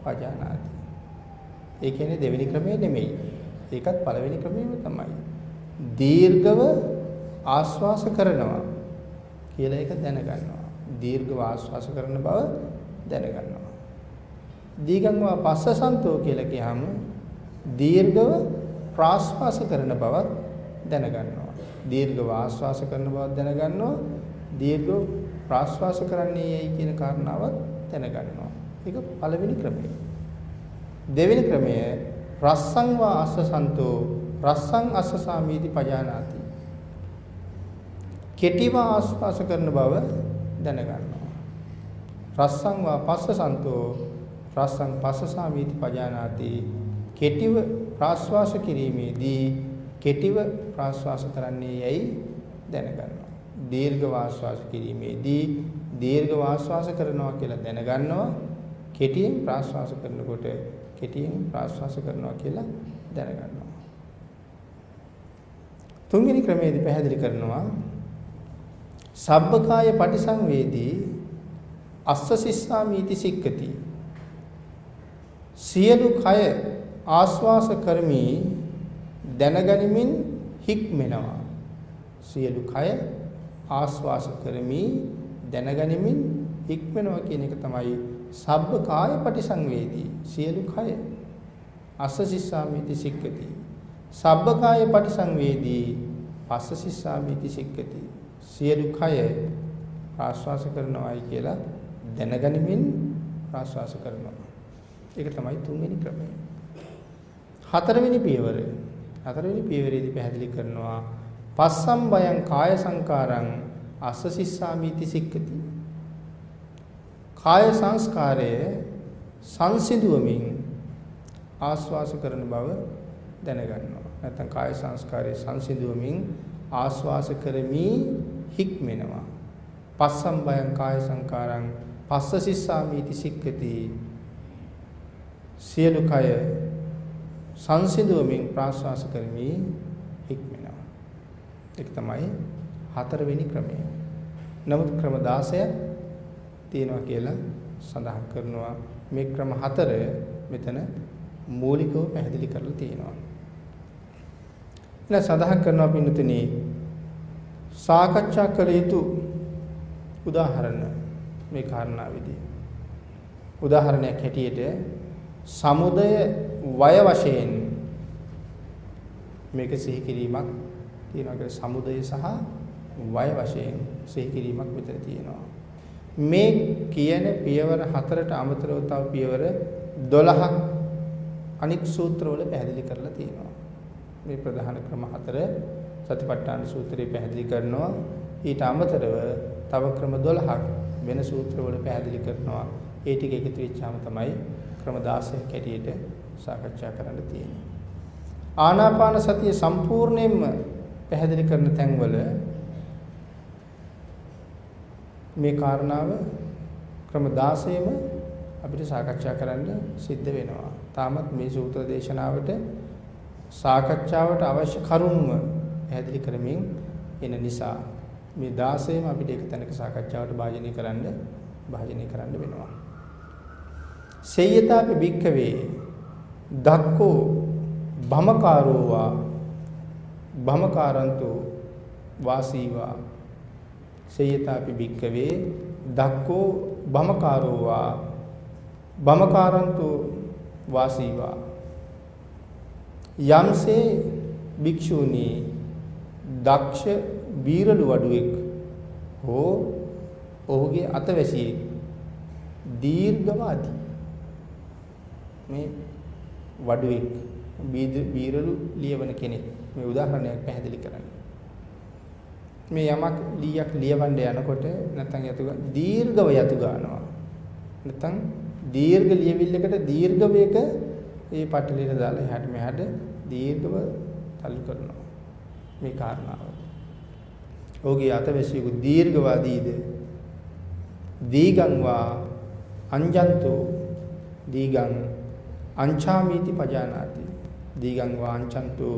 පජානාති. ඒ කියන්නේ දෙවෙනි ක්‍රමය නෙමෙයි. ඒකත් පළවෙනි ක්‍රමයම තමයි. දීර්ඝව ආස්වාස කරනවා කියලා එක දැනගන්නවා. දීර්ඝව ආස්වාස කරන බව දැනගන්නවා. දීගං වා පස්සසන්තෝ කියලා කියහම දීර්ඝව ප්‍රාශ්වාස කරන බවත් දැනගන්නවා. දීර්ඝව ආශ්වාස කරන බවත් දැනගන්නවා. දීර්ඝව ප්‍රාශ්වාස කරන්නේ යයි කියන කාරණාවත් දැනගන්නවා. ඒක පළවෙනි ක්‍රමය. දෙවෙනි ක්‍රමය රස්සං වා අස්සසන්තෝ රස්සං අස්සසාමීති පජානාති. කෙටිව ආශ්වාස කරන බව දැනගන්නවා. රස්සං වා පස්සසන්තෝ රස්සං පස්සසාමීති පජානාති කෙටිව ප්‍රාශ්වාස කිරීමේදී කෙටිව ප්‍රාශ්වාස කරන්නේ යයි දැනගන්නවා. දීර්ඝ වාශ්වාස කිරීමේදී දීර්ඝ වාශ්වාස කරනවා කියලා දැනගන්නවා. කෙටියෙන් ප්‍රාශ්වාස කරනකොට කෙටියෙන් ප්‍රාශ්වාස කරනවා කියලා දැනගන්නවා. තුන්වෙනි ක්‍රමයේදී පැහැදිලි කරනවා සබ්බකාය පටිසංවේදී අස්ස සිස්සාමීති සික්කති සියලු කය ආස්වාස කරමි දැනගනිමින් හික්මෙනවා. සියලු කය ආස්වාස කරමි දැනගනිමින් හික්මෙනවා කියන එක තමයි සබ්බ කාය පටිසංවේදී. සියලු කය අස්ස සිස්සාමිති සික්කති. සබ්බ කාය පටිසංවේදී පස්ස සිස්සාමිති සික්කති. සියලු කය ආස්වාස කරනවායි කියලා දැනගනිමින් ආස්වාස කරනවා. ඒක තමයි තුන්වෙනි ක්‍රමය. හතරවෙනි පියවර හතරවෙනි පියවරේදී පැහැදිලි කරනවා පස්සම් බයං කාය සංකාරං අස්ස සිස්සාමිති සික්කති. කාය සංස්කාරය සංසිඳුවමින් ආස්වාස කරන බව දැනගන්නවා. නැත්නම් කාය සංස්කාරය සංසිඳුවමින් ආස්වාස කරමි හික්මෙනවා. පස්සම් බයං කාය සංකාරං පස්ස සිස්සාමිති සික්කති. සියලු කය සංසිඳුවමින් ප්‍රාශ්වාස කරමි හික්මෙනවා. ඒක තමයි හතරවෙනි ක්‍රමය. නමුත් ක්‍රම 16ක් තියෙනවා කියලා සඳහන් කරනවා. මේ ක්‍රම හතර මෙතන මූලිකව පැහැදිලි කරලා තියෙනවා. ඊළඟ සඳහන් කරනවා පින්නතුනි සාකච්ඡා කළ යුතු උදාහරණ මේ කාරණාවේදී. උදාහරණයක් හැටියට සමුදය වය වශයෙන් මේක සිහි කිරීමක් තියෙනවා සමුදය සහ වය වශයෙන් සිහි කිරීමක් විතර තියෙනවා. මේ කියන පියවර හතරට අමතරව තව පියවර 12ක් අනික් සූත්‍රවල පැහැදිලි කරලා තියෙනවා. මේ ප්‍රධාන ක්‍රම හතර සතිපට්ඨාන සූත්‍රයේ පැහැදිලි කරනවා. ඊට අමතරව තව ක්‍රම 12ක් වෙන සූත්‍රවල පැහැදිලි කරනවා. ඒ ටික එකතු වෙච්චාම තමයි ක්‍රම 16ක් හැටියට සාකච්ඡා කරන්න තියෙන්නේ. ආනාපාන සතිය සම්පූර්ණයෙන්ම පැහැදිලි කරන තැන්වල මේ කාරණාව ක්‍රම 16ම අපිට සාකච්ඡා කරන්න සිද්ධ වෙනවා. තාමත් මේ සූත්‍ර දේශනාවට සාකච්ඡාවට අවශ්‍ය කරුණුම පැහැදිලි කරමින් එන නිසා මේ 16ම අපිට එක තැනක සාකච්ඡාවට භාජනය කරන්න භාජනය කරන්න වෙනවා. සේයතාපි භික්ඛවේ දක්කෝ භමකාරෝවා භමකාරන්තු වාසීවා. සේයතාපි භික්ඛවේ දක්කෝ භමකාරෝවා භමකාරන්තු වාසීවා. යම්සේ භික්ෂූනි දක්ෂ බීරළු වඩුවෙක් හෝ ඔහුගේ අතවැසියෙක් දීර්ඝවාදී. මේ වඩුවෙක් බීරළු ලියවන කෙනෙක්. මේ උදාහරණයක් පැහැදිලි කරන්නේ. මේ යමක් ලීයක් ලියවන්න යනකොට නැත්නම් යතු දීර්ඝව යතු ගන්නවා. නැත්නම් දීර්ඝ ලියවිල්ලකට දීර්ඝ වේග ඒ පටලියට දාලා එහාට මෙහාට දීර්ඝව තල්ලු කරනවා. මේ කාරණාව. ඔහුගේ අතවැසියෙකු දීර්ඝවාදීද? දීගං වා අංජන්තෝ දීගං අංචාමීති පජානාති. දීගං වාංචන්තු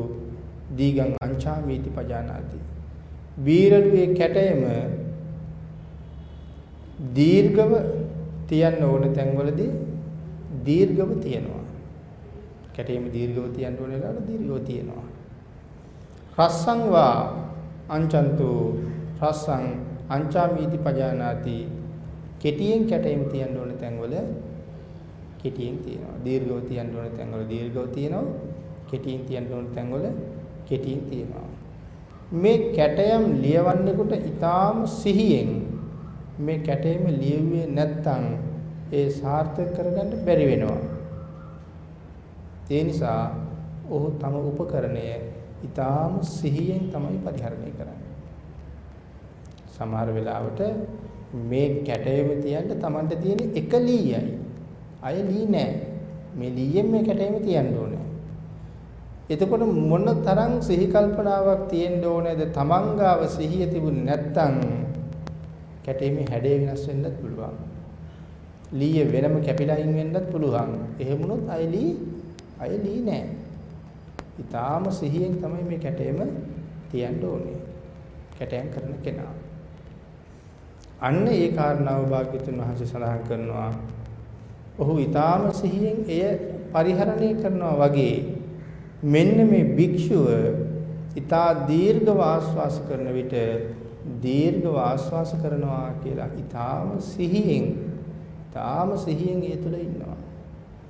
දීගං අංචාමීති පජානාති. වීරළුවේ කැටයම දීර්ඝව තියන්න ඕන තැන්වලදී දීර්ඝව තියනවා. කැටයම දීර්ඝව තියන්න ඕන වෙලාවට දීර්ඝව තියනවා. රස්සං වා අංචන්තු රස්සං අංචාමීති පජානාති. කෙටියෙන් කැටෙම තියන්න ඕන තැන්වල කෙටියෙන් තියෙනවා. දීර්ඝව තියන්න ඕන තැන්වල දීර්ඝව තියෙනවා. කෙටියෙන් තියන්න ඕන තැන්වල කෙටියෙන් තියෙනවා. මේ කැටයම් ලියවන්නෙකුට ඊටාම සිහියෙන් මේ කැටයම ලියුවේ නැත්තම් ඒ සාර්ථක කරගන්න බැරි වෙනවා. ඒ නිසා ඔහු තම උපකරණය ඊටාම සිහියෙන් තමයි පරිහරණය කරන්නේ. සමහර වෙලාවට මේ කැටයම තියන්න Tamanට තියෙන එක ලීයයි. අය ලී නෑ. මේ ලීයෙන් මේ කැටයම තියන්න ඕනේ. එතකොට මොන තරම් සිහි කල්පනාවක් තියෙන්න ඕනේද Taman ගාව සිහිය තිබුණ නැත්තම් කැටීමේ හැඩය වෙනස් වෙන්නත් පුළුවන්. ලීය වෙනම කැපිලා ඉන් වෙන්නත් පුළුවන්. එහෙම වුණොත් අය ලී අය ලී නෑ. ඊටාම සිහියෙන් තමයි මේ කැටේම තියන්න ඕනේ. කැටයන් කරන කෙනා. අන්න ඒ කාරණාව භාග්‍යතුන් වහන්සේ සඳහන් කරනවා. ඔහු ඊටාම සිහියෙන් එය පරිහරණය කරනවා වගේ මෙන්න මේ භික්ෂුව ඊටා දීර්ඝ ආශ්වාස කරන විට දීර්ඝව ආශ්වාස කරනවා කියලා ඊටාම සිහියෙන් ඊටාම සිහියෙන් ඒ තුල ඉන්නවා.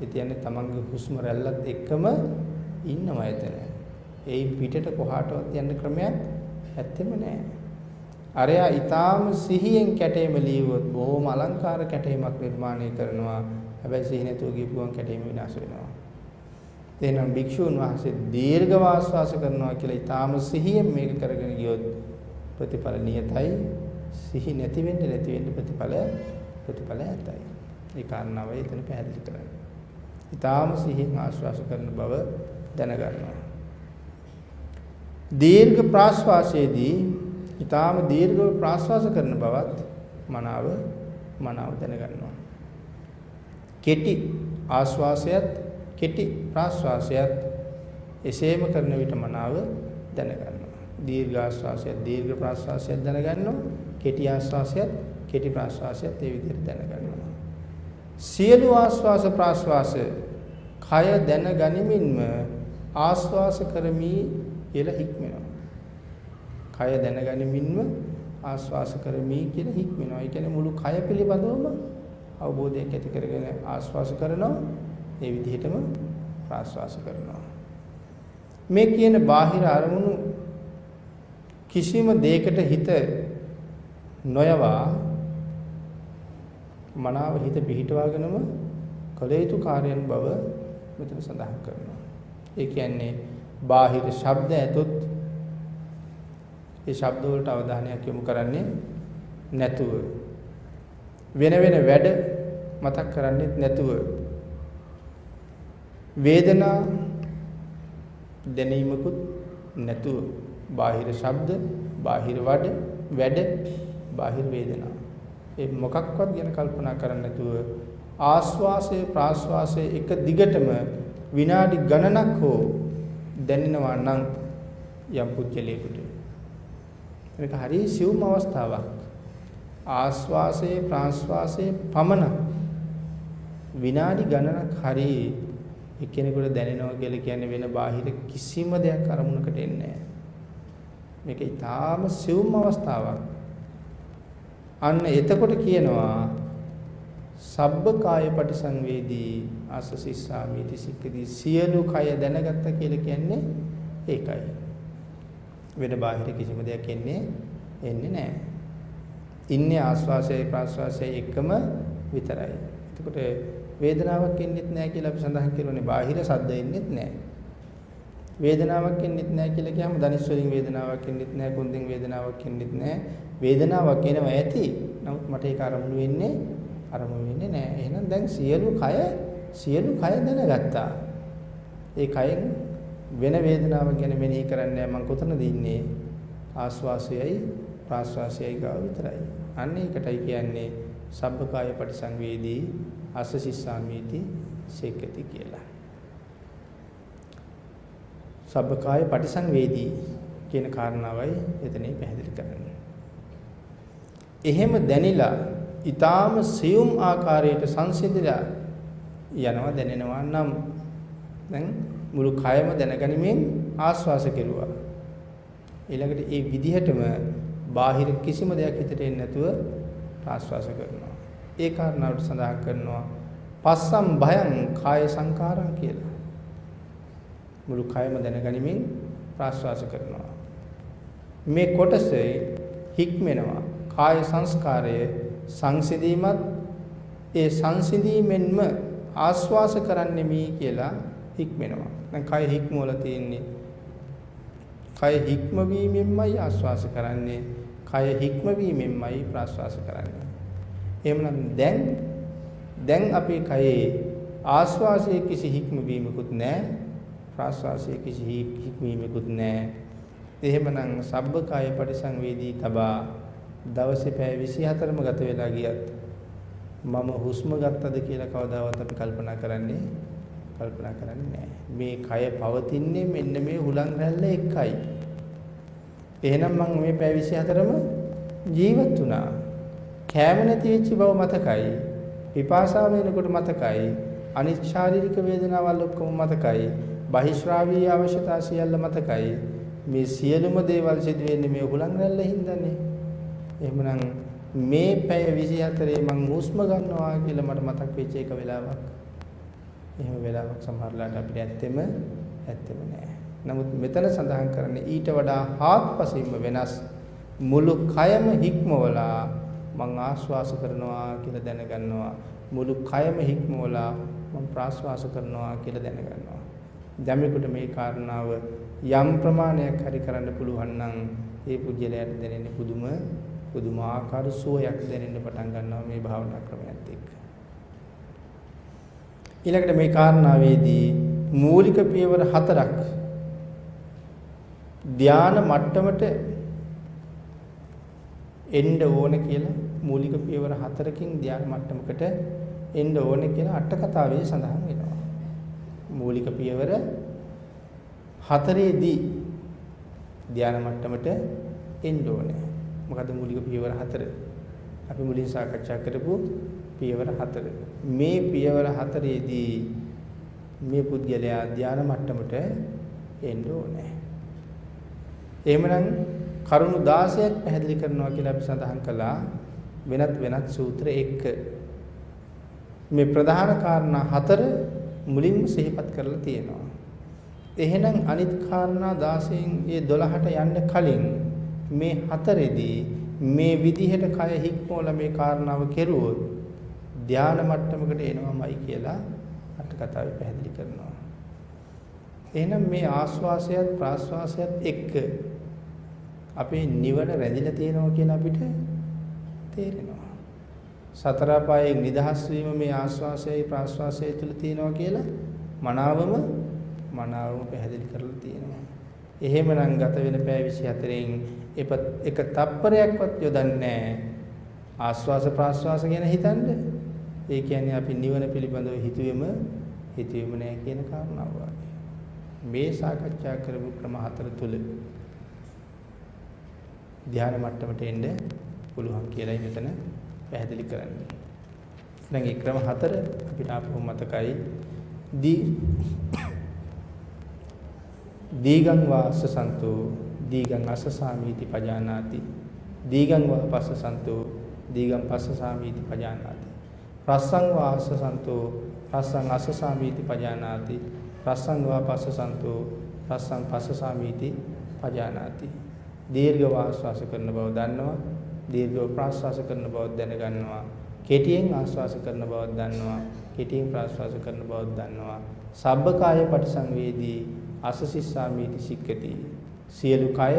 ඒ කියන්නේ තමන්ගේ හුස්ම රැල්ලත් එක්කම ඉන්නවා එතන. ඒ පිටට කොහාටවත් යන්න ක්‍රමයක් ඇත්තෙම නැහැ. අරයා ඊටාම සිහියෙන් කැටේම ලියුවොත් බොහොම අලංකාර කැටේමක් නිර්මාණය කරනවා. හැබැයි සිහි නැතුව ගිහපුවම කැටේම විනාශ වෙනවා. එහෙනම් භික්ෂුන් වහන්සේ දීර්ඝ වාස්වාස කරනවා කියලා ඊටාම සිහියෙන් මේක කරගෙන ගියොත් ප්‍රතිඵල නියතයි. සිහි නැති වෙන්න නැති වෙන්න ප්‍රතිඵල ප්‍රතිඵල ඇතයි. ඒ කාරණාවයි එතන පැහැදිලි කරන්නේ. ඊටාම සිහින් ආශ්වාස කරන බව දැනගන්නවා. දීර්ඝ ප්‍රාශ්වාසයේදී ඊටාම දීර්ඝව ප්‍රාශ්වාස කරන බවත් මනාව මනාව දැනගන්නවා. කෙටි ආශ්වාසයත් කෙටි ප්‍රාශ්වාසයත් එසේම කරන විට මනාව දැනගන්නවා දීර්ඝ ආශ්වාසයත් දීර්ඝ ප්‍රාශ්වාසයත් දැනගන්නවා. කෙටි ආශ්වාසයත් කෙටි ප්‍රාශ්වාසයත් ඒ විදිහට දැනගන්නවා. සියලු ආශ්වාස ප්‍රාශ්වාස කය දැනගනිමින්ම ආශ්වාස කරමි කියලා හික්මෙනවා. කය දැනගනිමින්ම ආශ්වාස කරමි කියලා හික්මෙනවා. ඒ කියන්නේ මුළු කය පිළිබඳවම අවබෝධයක් ඇති කරගෙන ආශ්වාස කරනවා. ඒ විදිහටම ප්‍රාශ්වාස කරනවා. මේ කියන බාහිර අරමුණු කිසිම දෙයකට හිත නොයවා මනාව හිත පිහිටවාගෙනම කළ යුතු කාර්යයන් බව මෙතන සඳහන් කරනවා. ඒ කියන්නේ බාහිර ශබ්ද ඇතොත් ඒ ශබ්ද වලට අවධානයක් යොමු කරන්නේ නැතුව වෙන වෙන වැඩ මතක් කරන්නේත් නැතුව. වේදනා දැනීමකුත් නැතුව. බාහිර ශබ්ද, බාහිර වඩ, වැඩ, බාහිර වේදනා. ඒ මොකක්වත් ගැන කල්පනා කරන්නේ නැතුව ආස්වාසය ප්‍රාස්වාසය එක දිගටම විනාඩි ගණනක් හෝ දැනෙනවා නම් යම් පුජ්‍යලයකට මේක හරි සිවුම් අවස්ථාවක්. ආස්වාසයේ ප්‍රාස්වාසයේ පමණ විනාඩි ගණනක් හරි එක්කෙනෙකුට දැනෙනවා කියලා කියන්නේ වෙන බාහිර කිසිම දෙයක් අරමුණකට එන්නේ නැහැ මේක ඊටාම සිවුම් අවස්ථාවක්. අන්න එතකොට කියනවා සබ්බ කාය පටිසංවේදී ආසසිස්සාමිති සික්කදී සියලු කය දැනගත්ත කියලා කියන්නේ ඒකයි. වෙන බාහිර කිසිම දෙයක් එන්නේ එන්නේ නැහැ. ඉන්නේ ආස්වාසය ප්‍රාස්වාසය එකම විතරයි. එතකොට වේදනාවක් එන්නෙත් නැහැ කියලා අපි සඳහන් කරුණේ බාහිර සද්ද එන්නෙත් නැහැ. වේදනාවක් එන්නෙත් නැහැ කියලා කියහම ධනිස් වලින් වේදනාවක් එන්නෙත් නැහැ කුන්දෙන් වේදනාවක් එන්නෙත් නැහැ වේදනාවක් එනවා ඇති. නමුත් මට ඒක අරමුණු වෙන්නේ අරමුණු වෙන්නේ නැහැ එහෙනම් දැන් සියලු කය සියලු කය දැනගත්තා. ඒ කයෙන් වෙන වේදනාවක් ගැන මෙනෙහි කරන්නේ මම කොතනද ඉන්නේ? ආස්වාසයයි ප්‍රාස්වාසයයි ගාව විතරයි. අන්න ඒකටයි කියන්නේ සබ්බකාය පටිසංවේදී අසසිස්සාමීති සේකති කියලා සබ්බකාය පටිසංවේදී කියන කාරණාවයි එතනින් පැහැදිලි කරන්නේ. එහෙම දැනිලා ඊටාම සියුම් ආකාරයට සංසිඳිලා යනවා දැනෙනවා නම් දැන් මුළු කයම දැනගනිමින් ආස්වාස කෙරුවා. ඊළඟට ඒ විදිහටම බාහිර කිසිම දෙයක් හිතට එන්නේ නැතුව ප්‍රාශ්වාස කරනවා. ඒ කාරණාවට සඳහන් කරනවා පස්සම් භයං කාය සංකාරං කියලා. මුළු කයම දැනගනිමින් ප්‍රාශ්වාස කරනවා. මේ කොටසේ හික්මෙනවා. කාය සංස්කාරය සංසිඳීමත් ඒ සංසිඳීමෙන්ම ආස්වාස කරන්නේ මී කියලා හික්මෙනවා. දැන් කය හික්මවල තියෙන්නේ. කය හික්මවීමෙන්මයි ආස්වාස කරන්නේ. කය හික්මවීමෙන්මයි ප්‍රාස්වාස කරන්නේ. එහෙමනම් දැන් දැන් අපේ කයේ ආස්වාසයේ කිසි හික්මවීමකුත් නැහැ. ප්‍රාස්වාසයේ කිසි හික්මවීමකුත් නැහැ. එහෙමනම් සබ්බකාය පරිසංවේදී තබා දවසේ පැය 24ම ගත වෙලා ගියත් මම හුස්ම ගත්තද කියලා කවදාවත් අපි කල්පනා කරන්නේ කල්පනා කරන්නේ නැහැ. මේ කය පවතින්නේ මෙන්න මේ හුලං රැල්ල එකයි. එහෙනම් මම මේ පැය 24ම ජීවත් වුණා. කෑම නැති වෙච්ච බව මතකයි. පිපාසාව වෙනකොට මතකයි. අනිත් ශාරීරික වේදනාවල් ඔක්කොම මතකයි. බහිශ්‍රාවීය අවශ්‍යතා සියල්ල මතකයි. මේ සියලුම දේවල් සිදු වෙන්නේ මේ හුලං රැල්ල හින්දානේ. එහෙමනම් මේ පැය 24 මං හුස්ම ගන්නවා කියලා මට මතක් වෙච්ච එක වෙලාවක්. එහෙම වෙලාවක් සමහරලාට අපිට ඇත්තෙම ඇත්තෙම නෑ. නමුත් මෙතන සඳහන් කරන්නේ ඊට වඩා හාත්පසින්ම වෙනස් මුළු කයම හික්මවලා මං ආශ්වාස කරනවා කියලා දැනගන්නවා. මුළු කයම හික්මවලා මං ප්‍රාශ්වාස කරනවා කියලා දැනගන්නවා. යමෙකුට මේ කාරණාව යම් ප්‍රමාණයක් හරි කරන්න පුළුවන් නම් ඒ පුජ්‍යලයට දැනෙන්නේ පුදුම පුදුමාකාර සුවයක් දැනෙන්න පටන් ගන්නවා මේ භාවනා ක්‍රමයත් එක්ක. ඊළඟට මේ කාරණාවේදී මූලික පියවර හතරක් ධාන මට්ටමට එන්න ඕන කියලා මූලික පියවර හතරකින් ධාන මට්ටමකට එන්න ඕන කියලා අට කතාවේ සඳහන් වෙනවා. මූලික පියවර හතරේදී ධාන මට්ටමට එන්න ඕනේ. මොකද මූලික පියවර හතර? අපි මුලින් සාකච්ඡා කරපු පියවර හතර. මේ පියවර හතරේදී මේ පුද්ගලයා ධානා මට්ටමට එන්න ඕනේ. එහෙමනම් කරුණු 16ක් පැහැදිලි කරනවා කියලා අපි සඳහන් කළා වෙනත් වෙනත් සූත්‍ර එක්ක. මේ ප්‍රධාන කාරණා හතර මුලින්ම සිහිපත් කරලා තියෙනවා. එහෙනම් අනිත් කාරණා 16න් ඒ 12ට යන්න කලින් මේ හතරෙදී මේ විදිහට කය හික්මවලා මේ කාරණාව කෙරුවොත් ධාන මට්ටමකට එනවමයි කියලා අට කතාවේ පැහැදිලි කරනවා. එහෙනම් මේ ආස්වාසයත් ප්‍රාස්වාසයත් එක්ක අපේ නිවන රැඳිලා තියෙනවා කියලා අපිට තේරෙනවා. සතර පායෙන් නිදහස් වීම මේ ආස්වාසයයි ප්‍රාස්වාසයයි තුල තියෙනවා කියලා මනාවම මනාවම පැහැදිලි කරලා තියෙනවා. එහෙමනම් ගත වෙන පැය 24න් එක තප්පරයක්වත් යොදන්නේ ආස්වාස ප්‍රාස්වාස ගැන හිතන්න. ඒ කියන්නේ අපි නිවන පිළිබඳව හිතුවෙම හිතුවෙම නෑ කියන කාරණාව මේ සාකච්ඡා කරපු ක්‍රම හතර තුල ධ්‍යාන මට්ටමට එන්න පුළුවන් කියලායි මෙතන පැහැදිලි කරන්නේ. දැන් මේ ක්‍රම හතර අපිට ආපහු මතකයි. දී දීගං වාස සන්තෝ දීගං අසසාමීති පජානාති දීගං වා පස්සසන්තෝ දීගං පස්සසාමීති පජානාති රස්සං වා අසසන්තෝ රස්සං අසසාමීති පජානාති රස්සං වා පස්සසන්තෝ රස්සං පස්සසාමීති පජානාති දීර්ඝ වාස්වාස කරන බව දන්නවා. දීර්ඝ ප්‍රාශ්වාස කරන බව දැනගන්නවා. කෙටියෙන් ආශ්වාස කරන බව දන්නවා. කෙටියෙන් ප්‍රාශ්වාස කරන බව දන්නවා. සබ්බකාය පටිසංවේදී අසසිස්සාමීති සික්කති. සියලු කය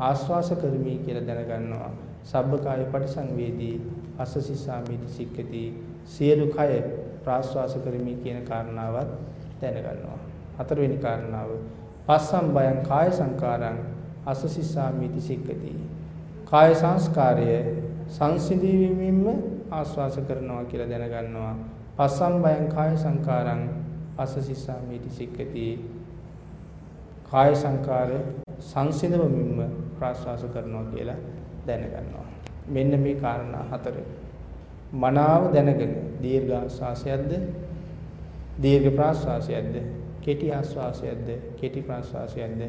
ආස්වාස කරමි කියලා දැනගන්නවා. සබ්බකාය පටිසංවේදී අසසිසාමිති සික්කති. සියලු කය ප්‍රාස්වාස කරමි කියන කාරණාවත් දැනගන්නවා. හතරවෙනි කාරණාව. පස්සම් බයං කාය සංකාරං අසසිසාමිති සික්කති. කාය සංස්කාරය සංසිඳීමෙන්ම ආස්වාස කරනවා කියලා දැනගන්නවා. පස්සම් බයං කාය සංකාරං අසසිසාමිති සික්කති. කාය සංකාර සංසිඳවමින්ම ප්‍රාශ්වාස කරනවා කියලා දැනගන්නවා. මෙන්න මේ කාරණා හතර. මනාව දැනගෙන දීර්ඝ ආශ්වාසයක්ද දීර්ඝ ප්‍රාශ්වාසයක්ද කෙටි ආශ්වාසයක්ද කෙටි ප්‍රාශ්වාසයක්ද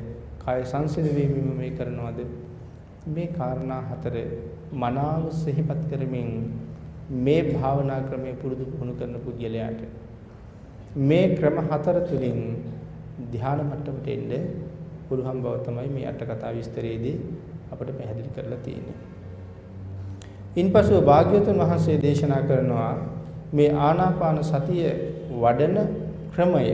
කාය සංසිඳවීමම මේ කරනවද? මේ කාරණා හතර මනාව සිහිපත් කරමින් මේ භාවනා ක්‍රමයේ පුරුදු පුහුණු කරන පුද්ගලයාට මේ ක්‍රම හතර තුලින් ධ්‍යාන මට්ටමට එන්න පුළුවන් බව තමයි මේ අට කතා විස්තරයේදී අපිට පැහැදිලි කරලා තියෙන්නේ. ඉන්පසු භාග්‍යවතුන් වහන්සේ දේශනා කරනවා මේ ආනාපාන සතිය වඩන ක්‍රමය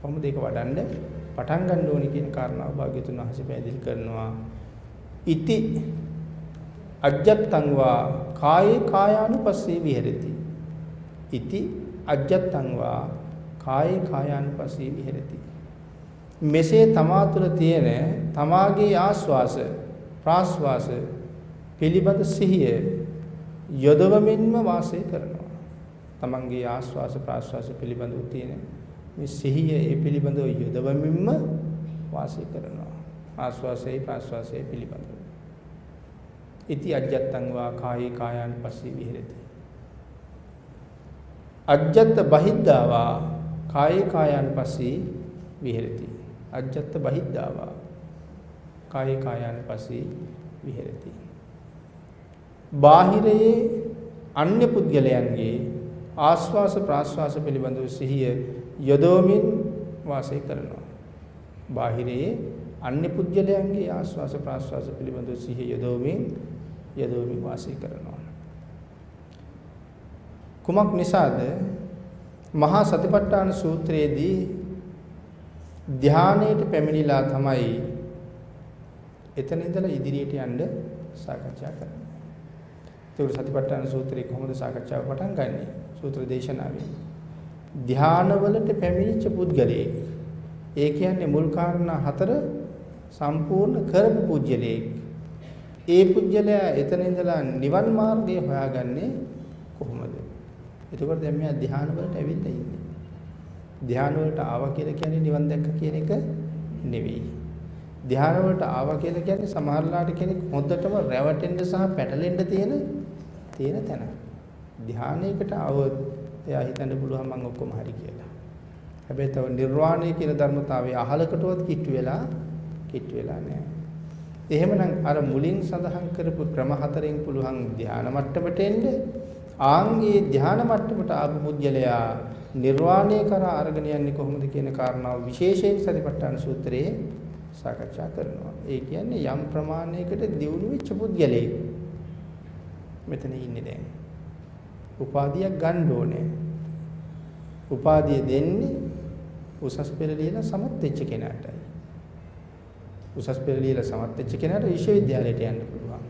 කොහොමද ඒක වඩන්න පටන් ගන්න ඕනේ කියන කාරණාව භාග්‍යවතුන් වහන්සේ පැහැදිලි කරනවා. ඉති අජ්ජත්තං වා කායේ කායානුපස්සේ විහෙරති. ඉති අජ්ජත්තං වා කායේ කායානුපස්සේ විහෙරති. මෙසේ තමා තුළ තියෙන තමාගේ ආස්වාස ප්‍රාස්වාස පිළිබඳ සිහිය යොදවමින්ම වාසය කරනවා. තමන්ගේ ආස්වාස ප්‍රාස්වාස පිළිබඳව තියෙන මේ සිහිය ඒ පිළිබඳව යොදවමින්ම වාසය කරනවා. ආස්වාසයේ ප්‍රාස්වාසයේ පිළිබඳව. ඉති අජ්ජත්තං වා කායේ කායන් පස්සී විහෙරති. අජ්ජත් බහිද්ධාවා කායේ කායන් පස්සී විහෙරති. අජ්ජත් බහිද්ධාවා කායේ කායන් පස්සී විහෙරති. බාහිරයේ අන්‍ය පුද්ගලයන්ගේ ආස්වාස ප්‍රාස්වාස පිළිබඳව සිහිය යොදවමින් වාසය කරනවා. බාහිරයේ අන්‍ය පුද්ගලයන්ගේ ආස්වාස ප්‍රාස්වාස පිළිබඳව සිහිය යොදවමින් යොදවමින් වාසය කරනවා. කුමක් නිසාද මහා සතිපට්ඨාන සූත්‍රයේදී ධානයට පැමිණිලා තමයි එතන ඉඳලා ඉදිරියට යන්න සාකච්ඡා කරන්නේ. ඒක සතිපට්ඨාන සූත්‍රයේ කොහොමද සාකච්ඡාව පටන් ගන්නෙ? සූත්‍ර දේශනාවේ. ධානවලට පැමිණිච්ච පුද්ගලයෙක්. ඒ කියන්නේ මුල් කාරණා හතර සම්පූර්ණ කරපු පුජ්‍යලයෙක්. ඒ පුජ්‍යලයා එතන ඉඳලා නිවන් මාර්ගය හොයාගන්නේ කොහොමද? එතකොට දැන් මෙයා ධ්‍යාන වලට ඇවිල්ලා ඉන්නේ. ධ්‍යාන වලට ආවා කියලා කියන්නේ නිවන් දැක්ක කියන එක නෙවෙයි. ධ්‍යාන වලට ආවා කියලා කියන්නේ සමහරලාට කෙනෙක් හොඳටම රැවටෙන්න සහ පැටලෙන්න තියෙන තියෙන තැන. ධ්‍යානයකට આવොත් එයා හිතන්න පුළුවන් මම ඔක්කොම හරි කියලා. හැබැයි තව නිර්වාණය කියන ධර්මතාවය අහලකටවත් කිට්ටු වෙලා කිට්ටු වෙලා නැහැ. එහෙමනම් අර මුලින් සඳහන් කරපු ක්‍රම හතරෙන් පුළුවන් ධ්‍යාන මට්ටමට එන්න ආන්ගේ ධ්‍යාන මට්ටමට ආපු පුජ්‍යලයා නිර්වාණය කරා අරගෙන යන්නේ කොහොමද කියන කාරණාව විශේෂයෙන් සතිපට්ඨාන සූත්‍රයේ සාකච්ඡා කරනවා. ඒ කියන්නේ යම් ප්‍රමාණයකට දියුණු වෙච්ච පුද්ගලයෙක් මෙතන ඉන්නේ දැන්. උපාධියක් ගන්න ඕනේ. උපාධිය දෙන්නේ උසස් පෙළ ලියලා සමත් වෙච්ච කෙනාටයි. උසස් පෙළ ලියලා සමත් වෙච්ච කෙනාට විශ්වවිද්‍යාලයට යන්න පුළුවන්.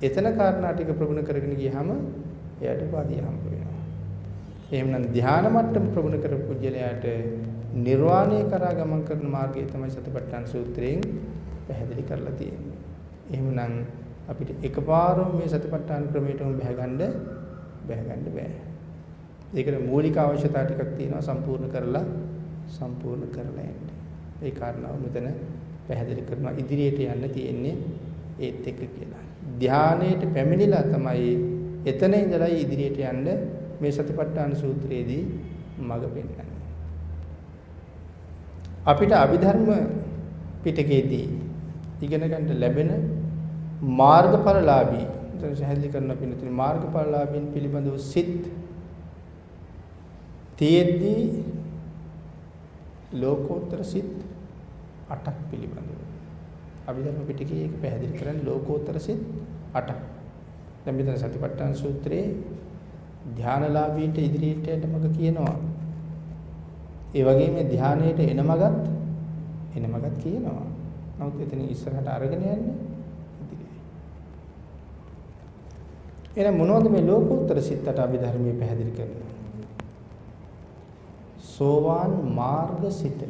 එතන කාරණා ටික ප්‍රගුණ කරගෙන ගියහම එයාට උපාධිය හම්බ වෙනවා. එහෙමනම් ධ්‍යාන මට්ටම ප්‍රගුණ කරපු පුජ්‍යලයාට නිර්වාණය කරා ගමන් කරන මාර්ගය තමයි සතිපට්ඨාන සූත්‍රයෙන් පැහැදිලි කරලා තියෙන්නේ. එහෙමනම් අපිට එකපාරම මේ සතිපට්ඨාන ක්‍රමයටම බහගන්න බහගන්න බෑ. ඒකට මූලික අවශ්‍යතා ටිකක් තියෙනවා සම්පූර්ණ කරලා සම්පූර්ණ කරලා යන්න. ඒ කාරණාව මෙතන පැහැදිලි කරනවා ඉදිරියට යන්න තියෙන්නේ ඒත් එක්ක කියලා. ධානයේට පැමිණිලා තමයි එතන ඉඳලා ඉදිරියට යන්න මේ සතිපට්ඨාන සූත්‍රයේදී මඟ පෙන්වන්නේ. අපිට අභිධර්ම පිටකයේදී ඉගෙන ගන්න ලැබෙන මාර්ගඵලලාභී දැන් සහැල්ලි කරන පිළිතුරු මාර්ගඵලලාභීන් පිළිබඳව සිත් තියෙද්දී ලෝකෝත්තර සිත් 8ක් පිළිබඳව. අභිධර්ම පිටකයේ ඒක පැහැදිලි කරන්නේ ලෝකෝත්තර සිත් 8ක් දැන් මෙතන සතිපට්ඨාන සූත්‍රයේ ධානලාභීන්ට ඉදිරියට යන්න මග කියනවා. ඒ වගේම ධානයේට එන මගත් එන මගත් කියනවා. නමුත් එතන ඉස්සරහට අරගෙන යන්නේ එහෙනම් මොනවද මේ ලෝකෝත්තර සිතට අභිධර්මයේ පැහැදිලි කරන්නේ? සෝවාන් මාර්ග සිත.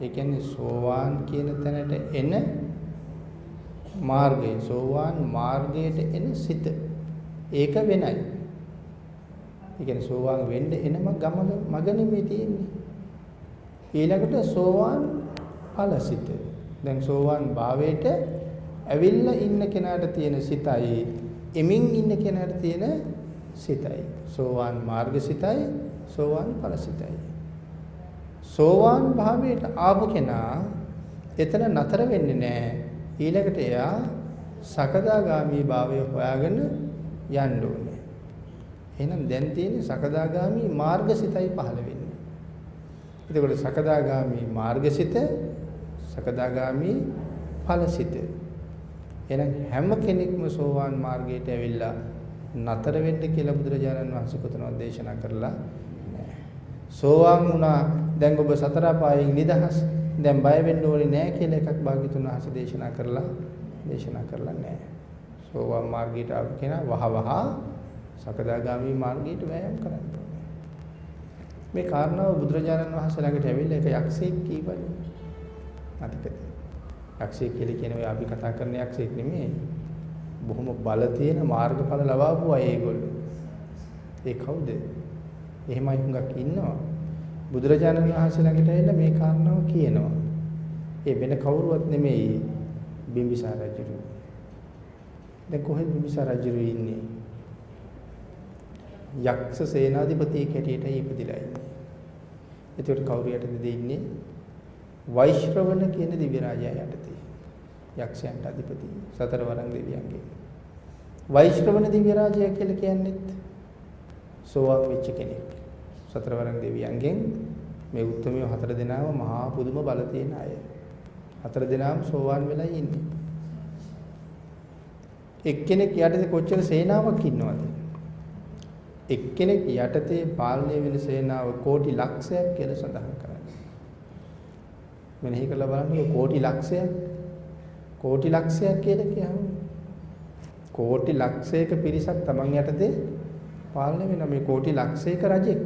ඒ කියන්නේ සෝවාන් කියන තැනට එන මාර්ගය සෝවාන් මාර්ගයට එන සිත. ඒක වෙනයි. ඒ කියන්නේ සෝවාන් වෙන්න එනම ගමන මග නෙමෙයි තියෙන්නේ. ඊළඟට සෝවාන් ඵලසිත. දැන් සෝවාන් භාවයට ඇවිල්ලා ඉන්න කෙනාට තියෙන සිතයි එමින් ඉන්න කෙනාට තියෙන සිතයි. සෝවාන් මාර්ගසිතයි සෝවාන් ඵලසිතයි. සෝවාන් භාවයට ආපු කෙනා එතන නතර වෙන්නේ නැහැ. ඊළඟට එයා සකදාගාමී භාවය හොයාගෙන යන්න ඕනේ. එහෙනම් දැන් තියෙන්නේ සකදාගාමී මාර්ගසිතයි පහළ වෙන්නේ. එතකොට සකදාගාමී මාර්ගසිත සකදාගාමී ඵලසිත. එහෙනම් හැම කෙනෙක්ම සෝවාන් මාර්ගයට ඇවිල්ලා නතර වෙන්න කියලා බුදුරජාණන් වහන්සේ කොතනවත් දේශනා කරලා නැහැ. සෝවාන් වුණා දැන් ඔබ සතර පායෙන් නිදහස් දැන් බය වෙන්න ඕනේ නැහැ කියලා එකක් භාග්‍යතුන් වහන්සේ දේශනා කරලා දේශනා කරලා නැහැ. සෝවාන් මාර්ගයට ආපු කෙනා වහ වහ සකදාගාමි මාර්ගයට වෑයම් කරන්න ඕනේ. මේ කාරණාව බුදුරජාණන් වහන්සේ ළඟට ඇවිල්ලා ඒක යක්ෂයෙක් කීවනේ. මතකද? යක්ෂයෙක් කියලා කියන ඔය අපි කතා කරන යක්ෂයෙක් නෙමෙයි. බොහොම බල තියෙන මාර්ගඵල ලබාපු අය ඒගොල්ලෝ. ඒ කවුද? එහෙමයි හුඟක් ඉන්නවා. බුදුරජාණන් වහන්සේ ළඟට ඇවිල්ලා මේ කාරණාව කියනවා. ඒ වෙන කවුරුවත් නෙමෙයි බිම්බිසාර රජු. දැන් කොහෙද බිම්බිසාර රජු ඉන්නේ? යක්ෂ සේනාධිපතියෙක් හැටියට ඉපදිලා ඉන්නේ. එතකොට කවුරු යටතේද ඉන්නේ? වෛශ්‍රවණ කියන දිව්‍ය රාජයා යටතේ. යක්ෂයන්ට අධිපති සතරවරන් දෙවියන්ගේ. වෛශ්‍රවණ දිව්‍ය රාජයා කියලා කියන්නේත් සෝවාන් වෙච්ච කෙනෙක්. සතරවරන් දෙවියන්ගෙන් මේ උත්තරමිය හතර දෙනාම මහා පුදුම බල තියෙන අය. හතර දෙනාම සෝවාන් වෙලා ඉන්නේ. එක්කෙනෙක් යටතේ කොච්චර සේනාවක් ඉන්නවද? එක්කෙනෙක් යටතේ පාලනය වෙන සේනාව කෝටි ලක්ෂයක් කියලා සඳහන් කරන්නේ. මෙනෙහි කරලා බලන්න කෝටි ලක්ෂයක් කෝටි ලක්ෂයක් කියලා කියහම කෝටි ලක්ෂයක පිරිසක් Taman යටතේ පාලනය වෙන මේ කෝටි ලක්ෂයක රජෙක්.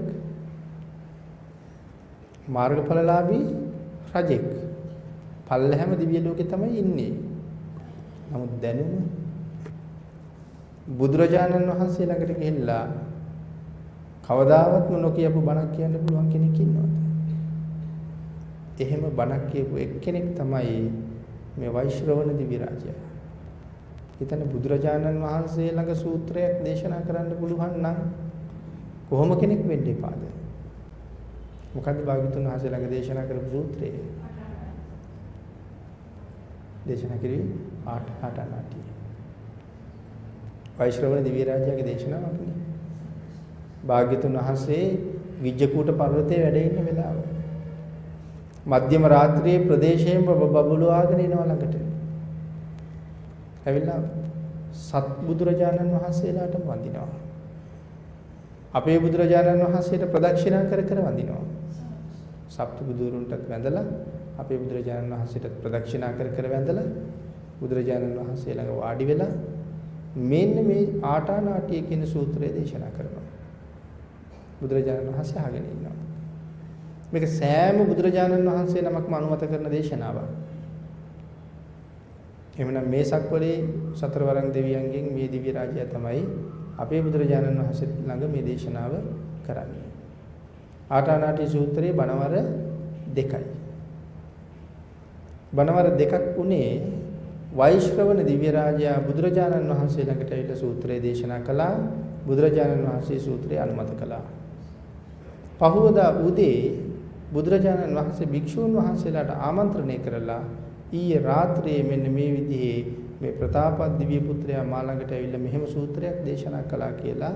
මාර්ගඵලලාභී රජෙක්. පල්ලහැම දිව්‍ය ලෝකේ තමයි ඉන්නේ. නමුත් දැනුම බුදුරජාණන් වහන්සේ ළඟට ගිහිල්ලා කවදාවත්ම නොකියපු බණක් කියන්න පුළුවන් කෙනෙක් ඉන්නවද? එහෙම බණක් කියපු එක්කෙනෙක් තමයි මේ වෛශ්‍රවණ දිවි රාජයා. හිතන බුදුරජාණන් වහන්සේ ළඟ සූත්‍රයක් දේශනා කරන්න පුළුවන් නම් කොහොම කෙනෙක් වෙන්න එපාද? මොකද්ද භාග්‍යතුන් වහන්සේ ළඟ දේශනා කරපු සූත්‍රය? දේශනා කරේ ආට ආටනාටි. වෛශ්‍රවණ දිව්‍ය රාජයාගේ දේශනාවක් නේ. භාග්‍යතුන් වහන්සේ විජ්ජකූට පර්වතයේ වැඩ ඉන්න වෙලාව. මධ්‍යම රාත්‍රියේ ප්‍රදේශයෙන් බබළුවාගෙන එනවා ළඟට. ඇවිල්ලා සත් බුදුරජාණන් වහන්සේලාට වඳිනවා. අපේ බුදුරජාණන් වහන්සේට ප්‍රදක්ෂිනා කර කර වඳිනවා. සප්ත බුදුරුන්ටත් වැඳලා අපේ බුදුරජාණන් වහන්සේට ප්‍රදක්ෂිනා කර කර වැඳලා බුදුරජාණන් වහන්සේ ළඟ වාඩි වෙලා මෙන්න මේ ආටානාටිය කියන සූත්‍රය දේශනා කරනවා. බුදුරජාණන් වහන්සේ අහගෙන ඉන්නවා. මේක සෑම බුදුරජාණන් වහන්සේ නමක්ම අනුමත කරන දේශනාවක්. එhmenan මේ සක්වලේ සතරවරන් දෙවියන්ගෙන් මේ දිව්‍ය රාජ්‍යය තමයි අපේ බුදුරජාණන් වහන්සේ ළඟ මේ දේශනාව කරන්නේ. ආටානාටි සූත්‍රයේ බණවර දෙකයි. බණවර දෙකක් උනේ වෛශ්‍රවණ දිව්‍ය රාජයා බුදුරජාණන් වහන්සේ ළඟට ඇවිල්ලා සූත්‍රය දේශනා කළා. බුදුරජාණන් වහන්සේ සූත්‍රය අනුමත කළා. පහවදා උදේ බුදුරජාණන් වහන්සේ භික්ෂූන් වහන්සේලාට ආමන්ත්‍රණය කරලා ඊයේ රාත්‍රියේ මෙන්න මේ විදිහේ මේ ප්‍රතාප දිව්‍ය පුත්‍රයා මා ළඟට ඇවිල්ලා මෙහෙම සූත්‍රයක් දේශනා කළා කියලා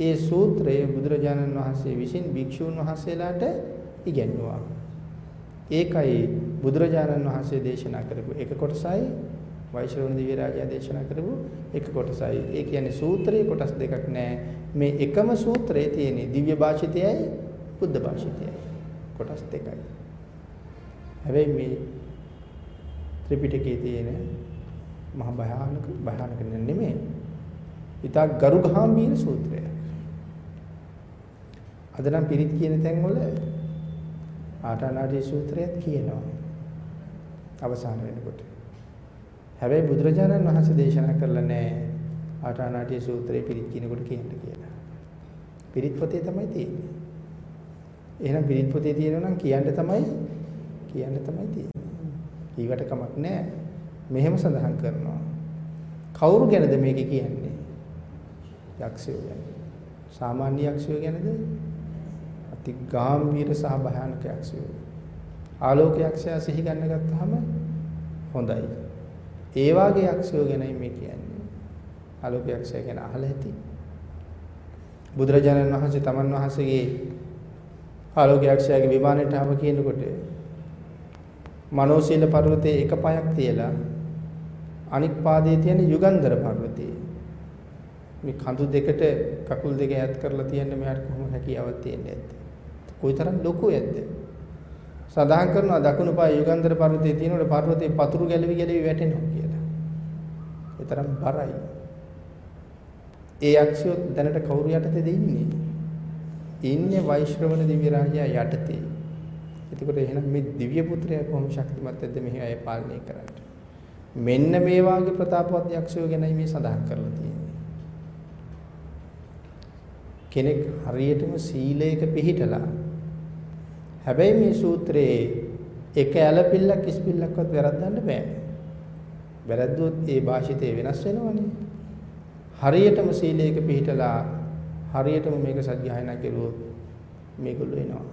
ඒ සූත්‍රය බුදුරජාණන් වහන්සේ විසින් භික්ෂූන් වහන්සේලාට ඉගැන්වුවා. ඒකයි බුදුරජාණන් වහන්සේ දේශනා කරපු එක කොටසයි වෛශ්‍රවණ දිව්‍ය රාජයා දේශනා කරපු එක කොටසයි. ඒ කියන්නේ සූත්‍රයේ කොටස් දෙකක් නෑ. මේ එකම සූත්‍රයේ තියෙන දිව්‍ය භාෂිතයයි බුද්ධ භාෂිතයයි. කොටස් දෙකයි. හැබැයි මේ ත්‍රිපිටකයේ තියෙන මහ භයානක භයානක නෙමෙයි. ඊට ගරු ගාම්භීර සූත්‍රය. අද නම් පිරිත් කියන තැන්වල ආටානාදී සූත්‍රයත් කියනවා. අවසාන වෙනකොට. හැබැයි බුදුරජාණන් වහන්සේ දේශනා කරලා නැහැ ආටානාදී සූත්‍රයේ පිරිත් කියනකොට කියන්න කියලා. පිරිත් පොතේ තමයි තියෙන්නේ. එහෙනම් පිරිත් පොතේ තියෙනවා නම් කියන්න තමයි කියන්න තමයි තියෙන්නේ. ඊවට කමක් නැහැ. මෙහෙම සඳහන් කරනවා. කවුරු ගැනද මේක කියන්නේ? යක්ෂයෝ ගැන. සාමාන්‍ය යක්ෂයෝ ගැනද? අති ගාම්භීර සහ භයානක යක්ෂයෝ. ආලෝක යක්ෂයා සිහි ගන්න ගත්තාම හොඳයි. ඒ වාගේ යක්ෂයෝ ගැනයි මේ කියන්නේ. ආලෝක යක්ෂය ගැන අහලා ඇති. බුදුරජාණන් වහන්සේ තමන් වහන්සේගේ ආලෝක යක්ෂයාගේ විමානයට ආව කියනකොට මනෝශීල පර්වතයේ එක පයක් තියලා අනික් පාදයේ තියෙන යුගන්ධර පර්වතයේ මේ කඳු දෙකට කකුල් දෙක ඈත් කරලා තියන්න මෙයාට කොහොම හැකියාවක් තියෙන්නේ නැද්ද? කොයිතරම් ලොකු ඇද්ද? සඳහන් කරනවා දකුණු පාය යුගන්ධර පර්වතයේ තියෙනකොට පර්වතයේ පතුරු ගැලවි ගැලවි වැටෙනවා කියලා. ඒ තරම් බරයි. ඒ යක්ෂයෝ දැනට කවුරු යටතේද ඉන්නේ? ඉන්නේ වෛශ්‍රවණ දිව්‍ය රාජයා යටතේ. එතකොට එහෙනම් මේ දිව්‍ය පුත්‍රයා කොහොම ශක්තිමත් ඇද්ද මෙහි අය පාලනය කරන්නේ? මෙන්න මේ වාගේ ප්‍රතාපවත් යක්ෂයෝ ගැනයි මේ සඳහන් කරලා තියෙන්නේ. කෙනෙක් හරියටම සීලයක පිළිහිටලා හැබැයි මේ සූත්‍රයේ එක ඇලපිල්ලක් ඉස්පිල්ලක්වත් වැරද්දන්න බෑ. වැරද්දුවොත් ඒ භාෂිතේ වෙනස් වෙනවනේ. හරියටම සීලයක පිළිහිටලා හරියටම මේක සත්‍යයනා කෙරුවොත් මේගොල්ලෝ එනවා.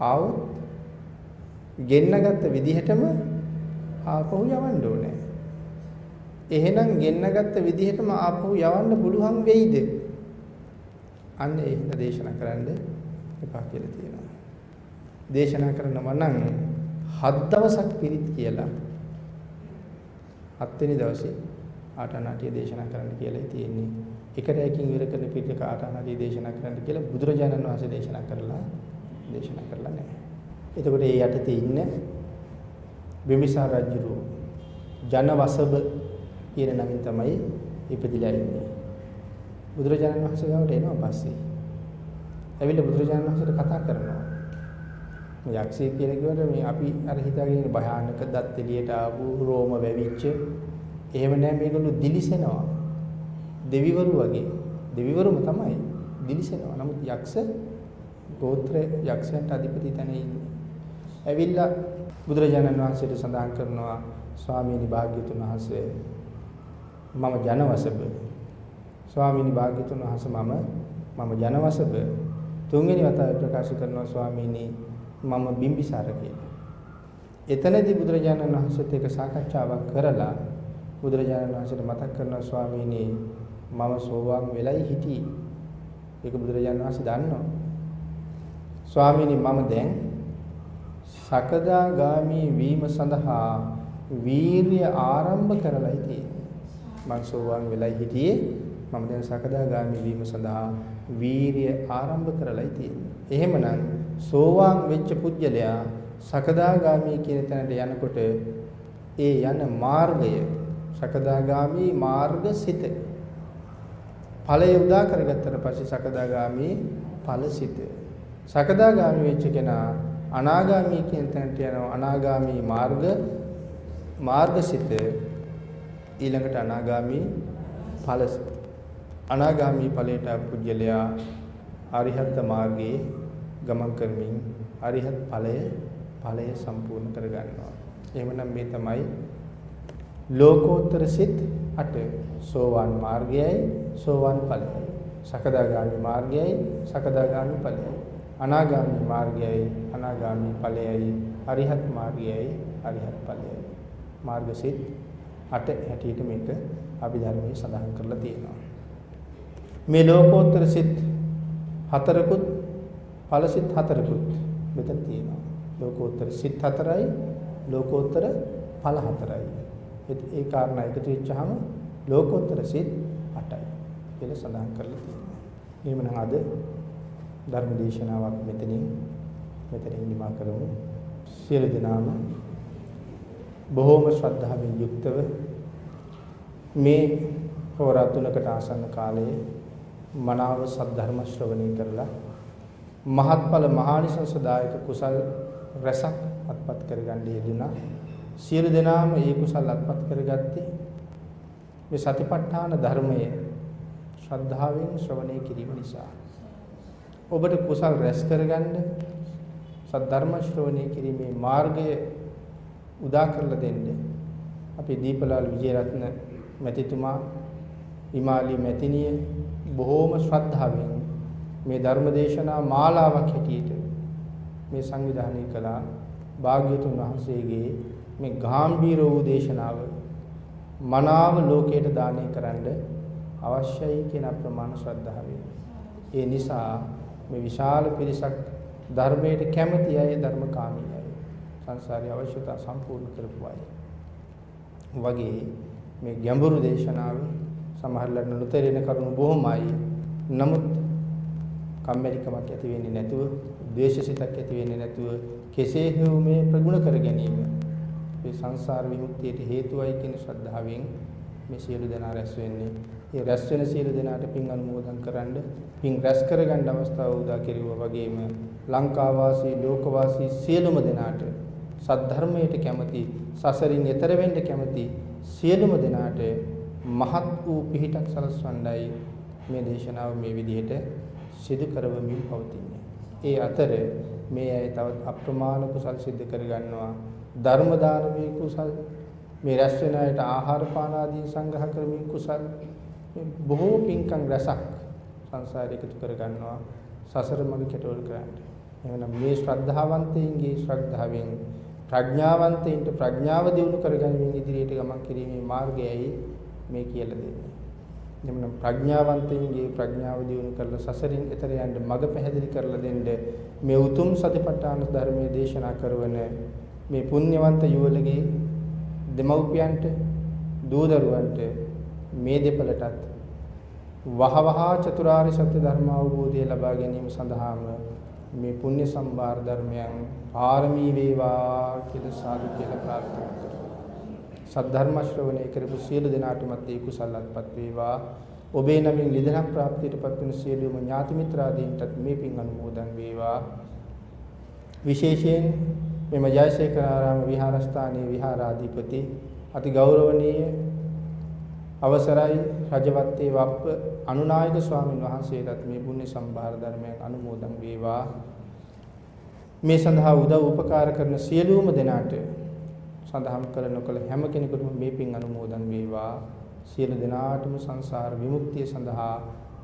ආවොත් ගෙන්නගත්ත විදිහටම ආපහු යවන්න ඕනේ. එහෙනම් ගෙන්නගත්ත විදිහටම ආපහු යවන්න පුළුවන් වෙයිද? අන්න ඒ හින්දා දේශනා කරන්න එපා කියලා තියෙනවා. දේශනා කරනවා නම් හත් දවසක් පිරිත් කියලා හත්වෙනි දවසේ ආටානාටිය දේශනා කරන්න කියලායි තියෙන්නේ. එක රැයකින් ඉවර කරන පිටක ආටානාටිය දේශනා කරන්න කියලා බුදුරජාණන් වහන්සේ දේශනා කරලා දේශනා කරලා නැහැ. එතකොට ඒ යටතේ ඉන්න බිම්බිසාර රජුරු ජනවසබ කියන නමින් තමයි ඉපදිලා ඉන්නේ. බුදුරජාණන් වහන්සේ ගාවට එනවා පස්සේ. ඇවිල්ලා බුදුරජාණන් වහන්සේට කතා කරනවා. මේ යක්ෂයෙක් කියලා කිව්වට මේ අපි අර හිතාගෙන ඉන්න භයානක දත් එළියට ආපු රෝම වැවිච්ච එහෙම නැහැ මේගොල්ලෝ දිලිසෙනවා. දෙවිවරු වගේ. දෙවිවරුම තමයි දිලිසෙනවා. නමුත් යක්ෂ ගෝත්‍ර යක්ෂයන්ට අධිපති තැන ඉන්නේ. ඇවිල්ලා බුදුරජාණන් වහන්සේට සඳහන් කරනවා ස්වාමීනි භාග්‍යතුන් වහන්සේ මම ජනවසබ ස්වාමීනි භාග්‍යතුන් වහන්සේ මම මම ජනවසබ තුන්වෙනි වතාවට ප්‍රකාශ කරනවා ස්වාමීනි මම බිම්බිසාර කියලා. එතනදී බුදුරජාණන් වහන්සේත් එක්ක සාකච්ඡාවක් කරලා බුදුරජාණන් වහන්සේට මතක් කරනවා ස්වාමීනි මම සෝවාන් වෙලයි හිටියේ. ඒක බුදුරජාණන් වහන්සේ දන්නවා. ස්වාමීනි මම දැන් සකදාගාමි වීම සඳහා වීරිය ආරම්භ කරලායි තියෙන්නේ. මං සෝවාන් වෙලයි හිටියේ මම දැන් සකදාගාමි වීම සඳහා වීරිය ආරම්භ කරලායි තියෙන්නේ. එහෙමනම් සෝවාන් වෙච්ච පුජ්‍යලයා සකදාගාමි කියන තැනට යනකොට ඒ යන මාර්ගය සකදාගාමි මාර්ගසිත ඵලය උදා කරගත්තට පස්සේ සකදාගාමි ඵලසිත සකදාගාමි වෙච්ච කෙනා අනාගාමී කියන තැනට යනවා. අනාගාමී මාර්ග මාර්ගසිත ඊළඟට අනාගාමී ඵල අනාගාමී ඵලයට පුජ්‍යලයා අරිහත් මාර්ගයේ ගමන් කරමින් අරිහත් ඵලය ඵලය සම්පූර්ණ කරගන්නවා. එහෙමනම් මේ තමයි ලෝකෝත්තර සිත් 8 සෝවාන් මාර්ගයයි. සෝවාන් ඵලයයි. සකදාගාමි මාර්ගයයි සකදාගාමි ඵලයයි. අනාගාමී මාර්ගයයි අනාගාමී ඵලයයි. අරිහත් මාර්ගයයි අරිහත් ඵලයයි. මාර්ගසිත අට හැටියට මේක අභිධර්මයේ සඳහන් කරලා තියෙනවා. මේ ලෝකෝත්තර සිත් හතරකුත් ඵලසිත හතරකුත් මෙතන තියෙනවා. ලෝකෝත්තර සිත් හතරයි ලෝකෝත්තර ඵල හතරයි. ඒ කාරණා එකතු වෙච්චාම ලෝකෝත්තර සිත් 8යි කියලා සඳහන් කරලා තියෙනවා එහෙමනම් අද ධර්ම දේශනාවක් මෙතනින් මෙතනින් නිමා කරමු. සියලු දෙනාම බොහෝම ශ්‍රද්ධාවෙන් යුක්තව මේ හෝරා තුනකට ආසන්න කාලයේ මනාව සද්ධර්ම ශ්‍රවණය කරලා මහත්ඵල මහානිසංසදායක කුසල් රැසක් අත්පත් කරගන්න යෙදුණා. සියලු දෙනාම ඒ කුසල් අත්පත් කරගත්තේ මේ සතිපට්ඨාන ධර්මයේ ශ්‍රද්ධාවෙන් ශ්‍රවණය කිරීම නිසා. ඔබට කුසල් රැස් කරගන්න සද්ධර්ම ශ්‍රවණය කිරීමේ මාර්ගය උදා කරලා දෙන්න අපේ දීපලාල් විජේරත්න මැතිතුමා හිමාලි මැතිණිය බොහෝම ශ්‍රද්ධාවෙන් මේ ධර්මදේශනා මාලාවක් හැටියට මේ සංවිධානය කළා භාග්‍යතුන් වහන්සේගේ මේ ගාම්භීර වූ දේශනාව මනාව ලෝකයට දානය කරන්න අවශ්‍යයි කියන ප්‍රමාණ ශ්‍රද්ධාවෙන්. ඒ නිසා මේ විශාල පිරිසක් ධර්මයට කැමති අය ධර්මකාමී අය. සංසාරයේ අවශ්‍යතා සම්පූර්ණ කරපු අය. වගේ මේ ගැඹුරු දේශනාව සමහරවිට නොතේරෙන කරුණු බොහොමයි. නමුත් කම්මැලිකමක් ඇති වෙන්නේ නැතුව, ද්වේෂසිතක් ඇති වෙන්නේ නැතුව කෙසේ හෝ මේ ප්‍රගුණ කර ගැනීම මේ සංසාර විමුක්තියට හේතුවයි කියන ශ්‍රද්ධාවෙන් මේ සියලු දෙනා රැස් වෙන්නේ. ඒ රැස් වෙන සියලු දෙනාට පින් අනුමෝදන් කරන්න, පින් රැස් කරගන්න අවස්ථාව උදා කෙරුවා වගේම ලංකා වාසී, ලෝක වාසී සියලුම දෙනාට සද්ධර්මයට කැමති, සසරින් එතර වෙන්න කැමති සියලුම දෙනාට මහත් වූ පිහිටක් සලස්වන්නයි මේ දේශනාව මේ විදිහට සිදු කරවමින් පවතින්නේ. ඒ අතර මේ අය තවත් අප්‍රමාණ කුසල් සිද්ධ කරගන්නවා. ධර්ම දානමේ කුසල් මේ රැස් වෙන අයට ආහාර පාන ආදී සංග්‍රහ කරමින් කුසල් බොහෝ පින්කම් රසක් සංසාරේ එකතු කරගන්නවා. සසර මඟ කෙටවල් කරන්න. එහෙනම් මේ ශ්‍රද්ධාවන්තයින්ගේ ශ්‍රද්ධාවෙන් ප්‍රඥාවන්තයින්ට ප්‍රඥාව දියුණු කරගැනීමෙන් ඉදිරියට ගමන් කිරීමේ මාර්ගයයි මේ කියලා දෙන්නේ. එනම් ප්‍රඥාවන්තයින්ගේ ප්‍රඥාව දියුණු කරලා සසරින් එතර යන්න මඟ පැහැදිලි කරලා දෙන්න මේ උතුම් සතිපට්ඨාන ධර්මයේ දේශනා කරන මේ පුණ්‍යවන්ත යුවලගේ දෙමව්පියන්ට දූ දරුවන්ට මේ දෙපළටත් වහවහා චතුරාර්ය සත්‍ය ධර්ම අවබෝධය ලබා ගැනීම සඳහාම මේ පුණ්‍ය සම්භාර ධර්මයන් පාරමී වේවා කියලා සාදු කියලා ප්‍රාර්ථනා කරමු. සද්ධර්ම ශ්‍රවණය කරපු සියලු දෙනාටමත් ඒ කුසලත්පත් වේවා. ඔබේ නමින් නිදහස් ප්‍රාප්තියටපත් වන සියලුම ඥාති මිත්‍රාදීන්ටත් මේ පින් අනුමෝදන් වේවා. විශේෂයෙන් මෙම ජයසේකරාරාම විහාරස්ථානයේ විහාරාධිපති අති ගෞරවනීය අවසරයි රජවත්තේ වප්ප අනුනායක ස්වාමින් වහන්සේටත් මේ පුණ්‍ය සම්භාර ධර්මයන් අනුමෝදන් වේවා මේ සඳහා උදව් උපකාර කරන සියලුම දෙනාට සඳහම් කළ නොකළ හැම කෙනෙකුටම මේ පින් අනුමෝදන් වේවා සියලු දෙනාටම සංසාර විමුක්තිය සඳහා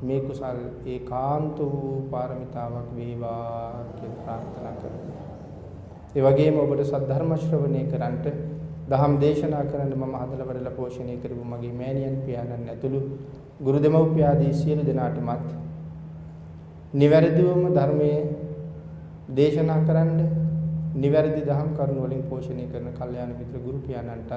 මේ කුසල් ඒකාන්ත වූ පාරමිතාවක් වේවා කියලා ප්‍රාර්ථනා කරමි. ඒ වගේම ඔබට සද්ධර්ම ශ්‍රවණය කරන්ට දහම් දේශනා කරන්න මම හදලා වඩලා පෝෂණය කරපු මගේ මෑණියන් පියාණන් ඇතුළු ගුරු දෙමව්පියාදී සියලු දෙනාටමත් නිවැරදිවම ධර්මයේ දේශනා කරන්න නිවැරදි දහම් කරුණු වලින් පෝෂණය කරන කල්යාණ මිත්‍ර ගුරු පියාණන්ටත්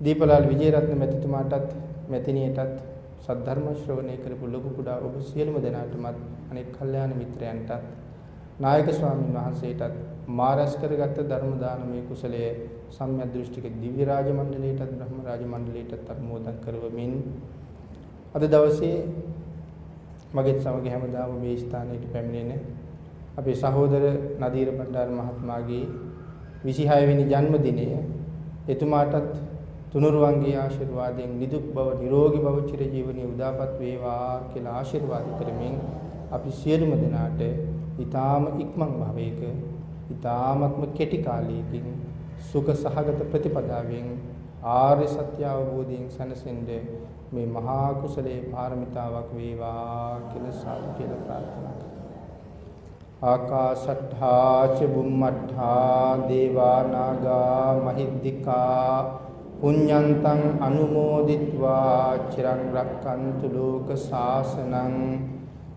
දීපලාල් විජේරත්න මැතිතුමාටත් මැතිණියටත් සද්ධර්ම ශ්‍රවණය කරපු ලොකු කුඩා ඔබ සියලුම දෙනාටමත් අනෙක් කල්යාණ මිත්‍රයන්ටත් නායක ස්වාමීන් වහන්සේටත් මාරස් කරගත් ධර්ම දානමය කුසලයේ සම්‍යක් දෘෂ්ටික දිව්‍ය රාජ මණ්ඩලයටත් බ්‍රහ්ම රාජ මණ්ඩලයටත් අනුමෝදන් කරවමින් අද දවසේ මගෙත් සමග හැමදාම මේ ස්ථානයට පැමිණෙන අපේ සහෝදර නදීර බණ්ඩාර මහත්මයාගේ 26 වෙනි ජන්මදිනය එතුමාටත් තුනුරුවන්ගේ ආශිර්වාදයෙන් නිදුක් බව නිරෝගී බව චිරජීවනයේ උදාපත් වේවා කියලා ආශිර්වාද කරමින් අපි සියලුම දෙනාට ඊ타ම ඉක්මන් භවයක ඊ타මත්ම කෙටි කාලයකින් සුඛ සහගත ප්‍රතිපදාවෙන් ආර්ය සත්‍ය අවබෝධයෙන් සැනසෙන්නේ මේ මහා කුසලයේ පාරමිතාවක් වේවා කියලා සාදු කියලා ප්‍රාර්ථනා කරනවා. ආකාශට්ඨා ච බුම්මට්ඨා දේවා නාග මහිද්దికා පුඤ්ඤන්තං අනුමෝදිත්වා චිරං රක්칸තු ලෝක සාසනං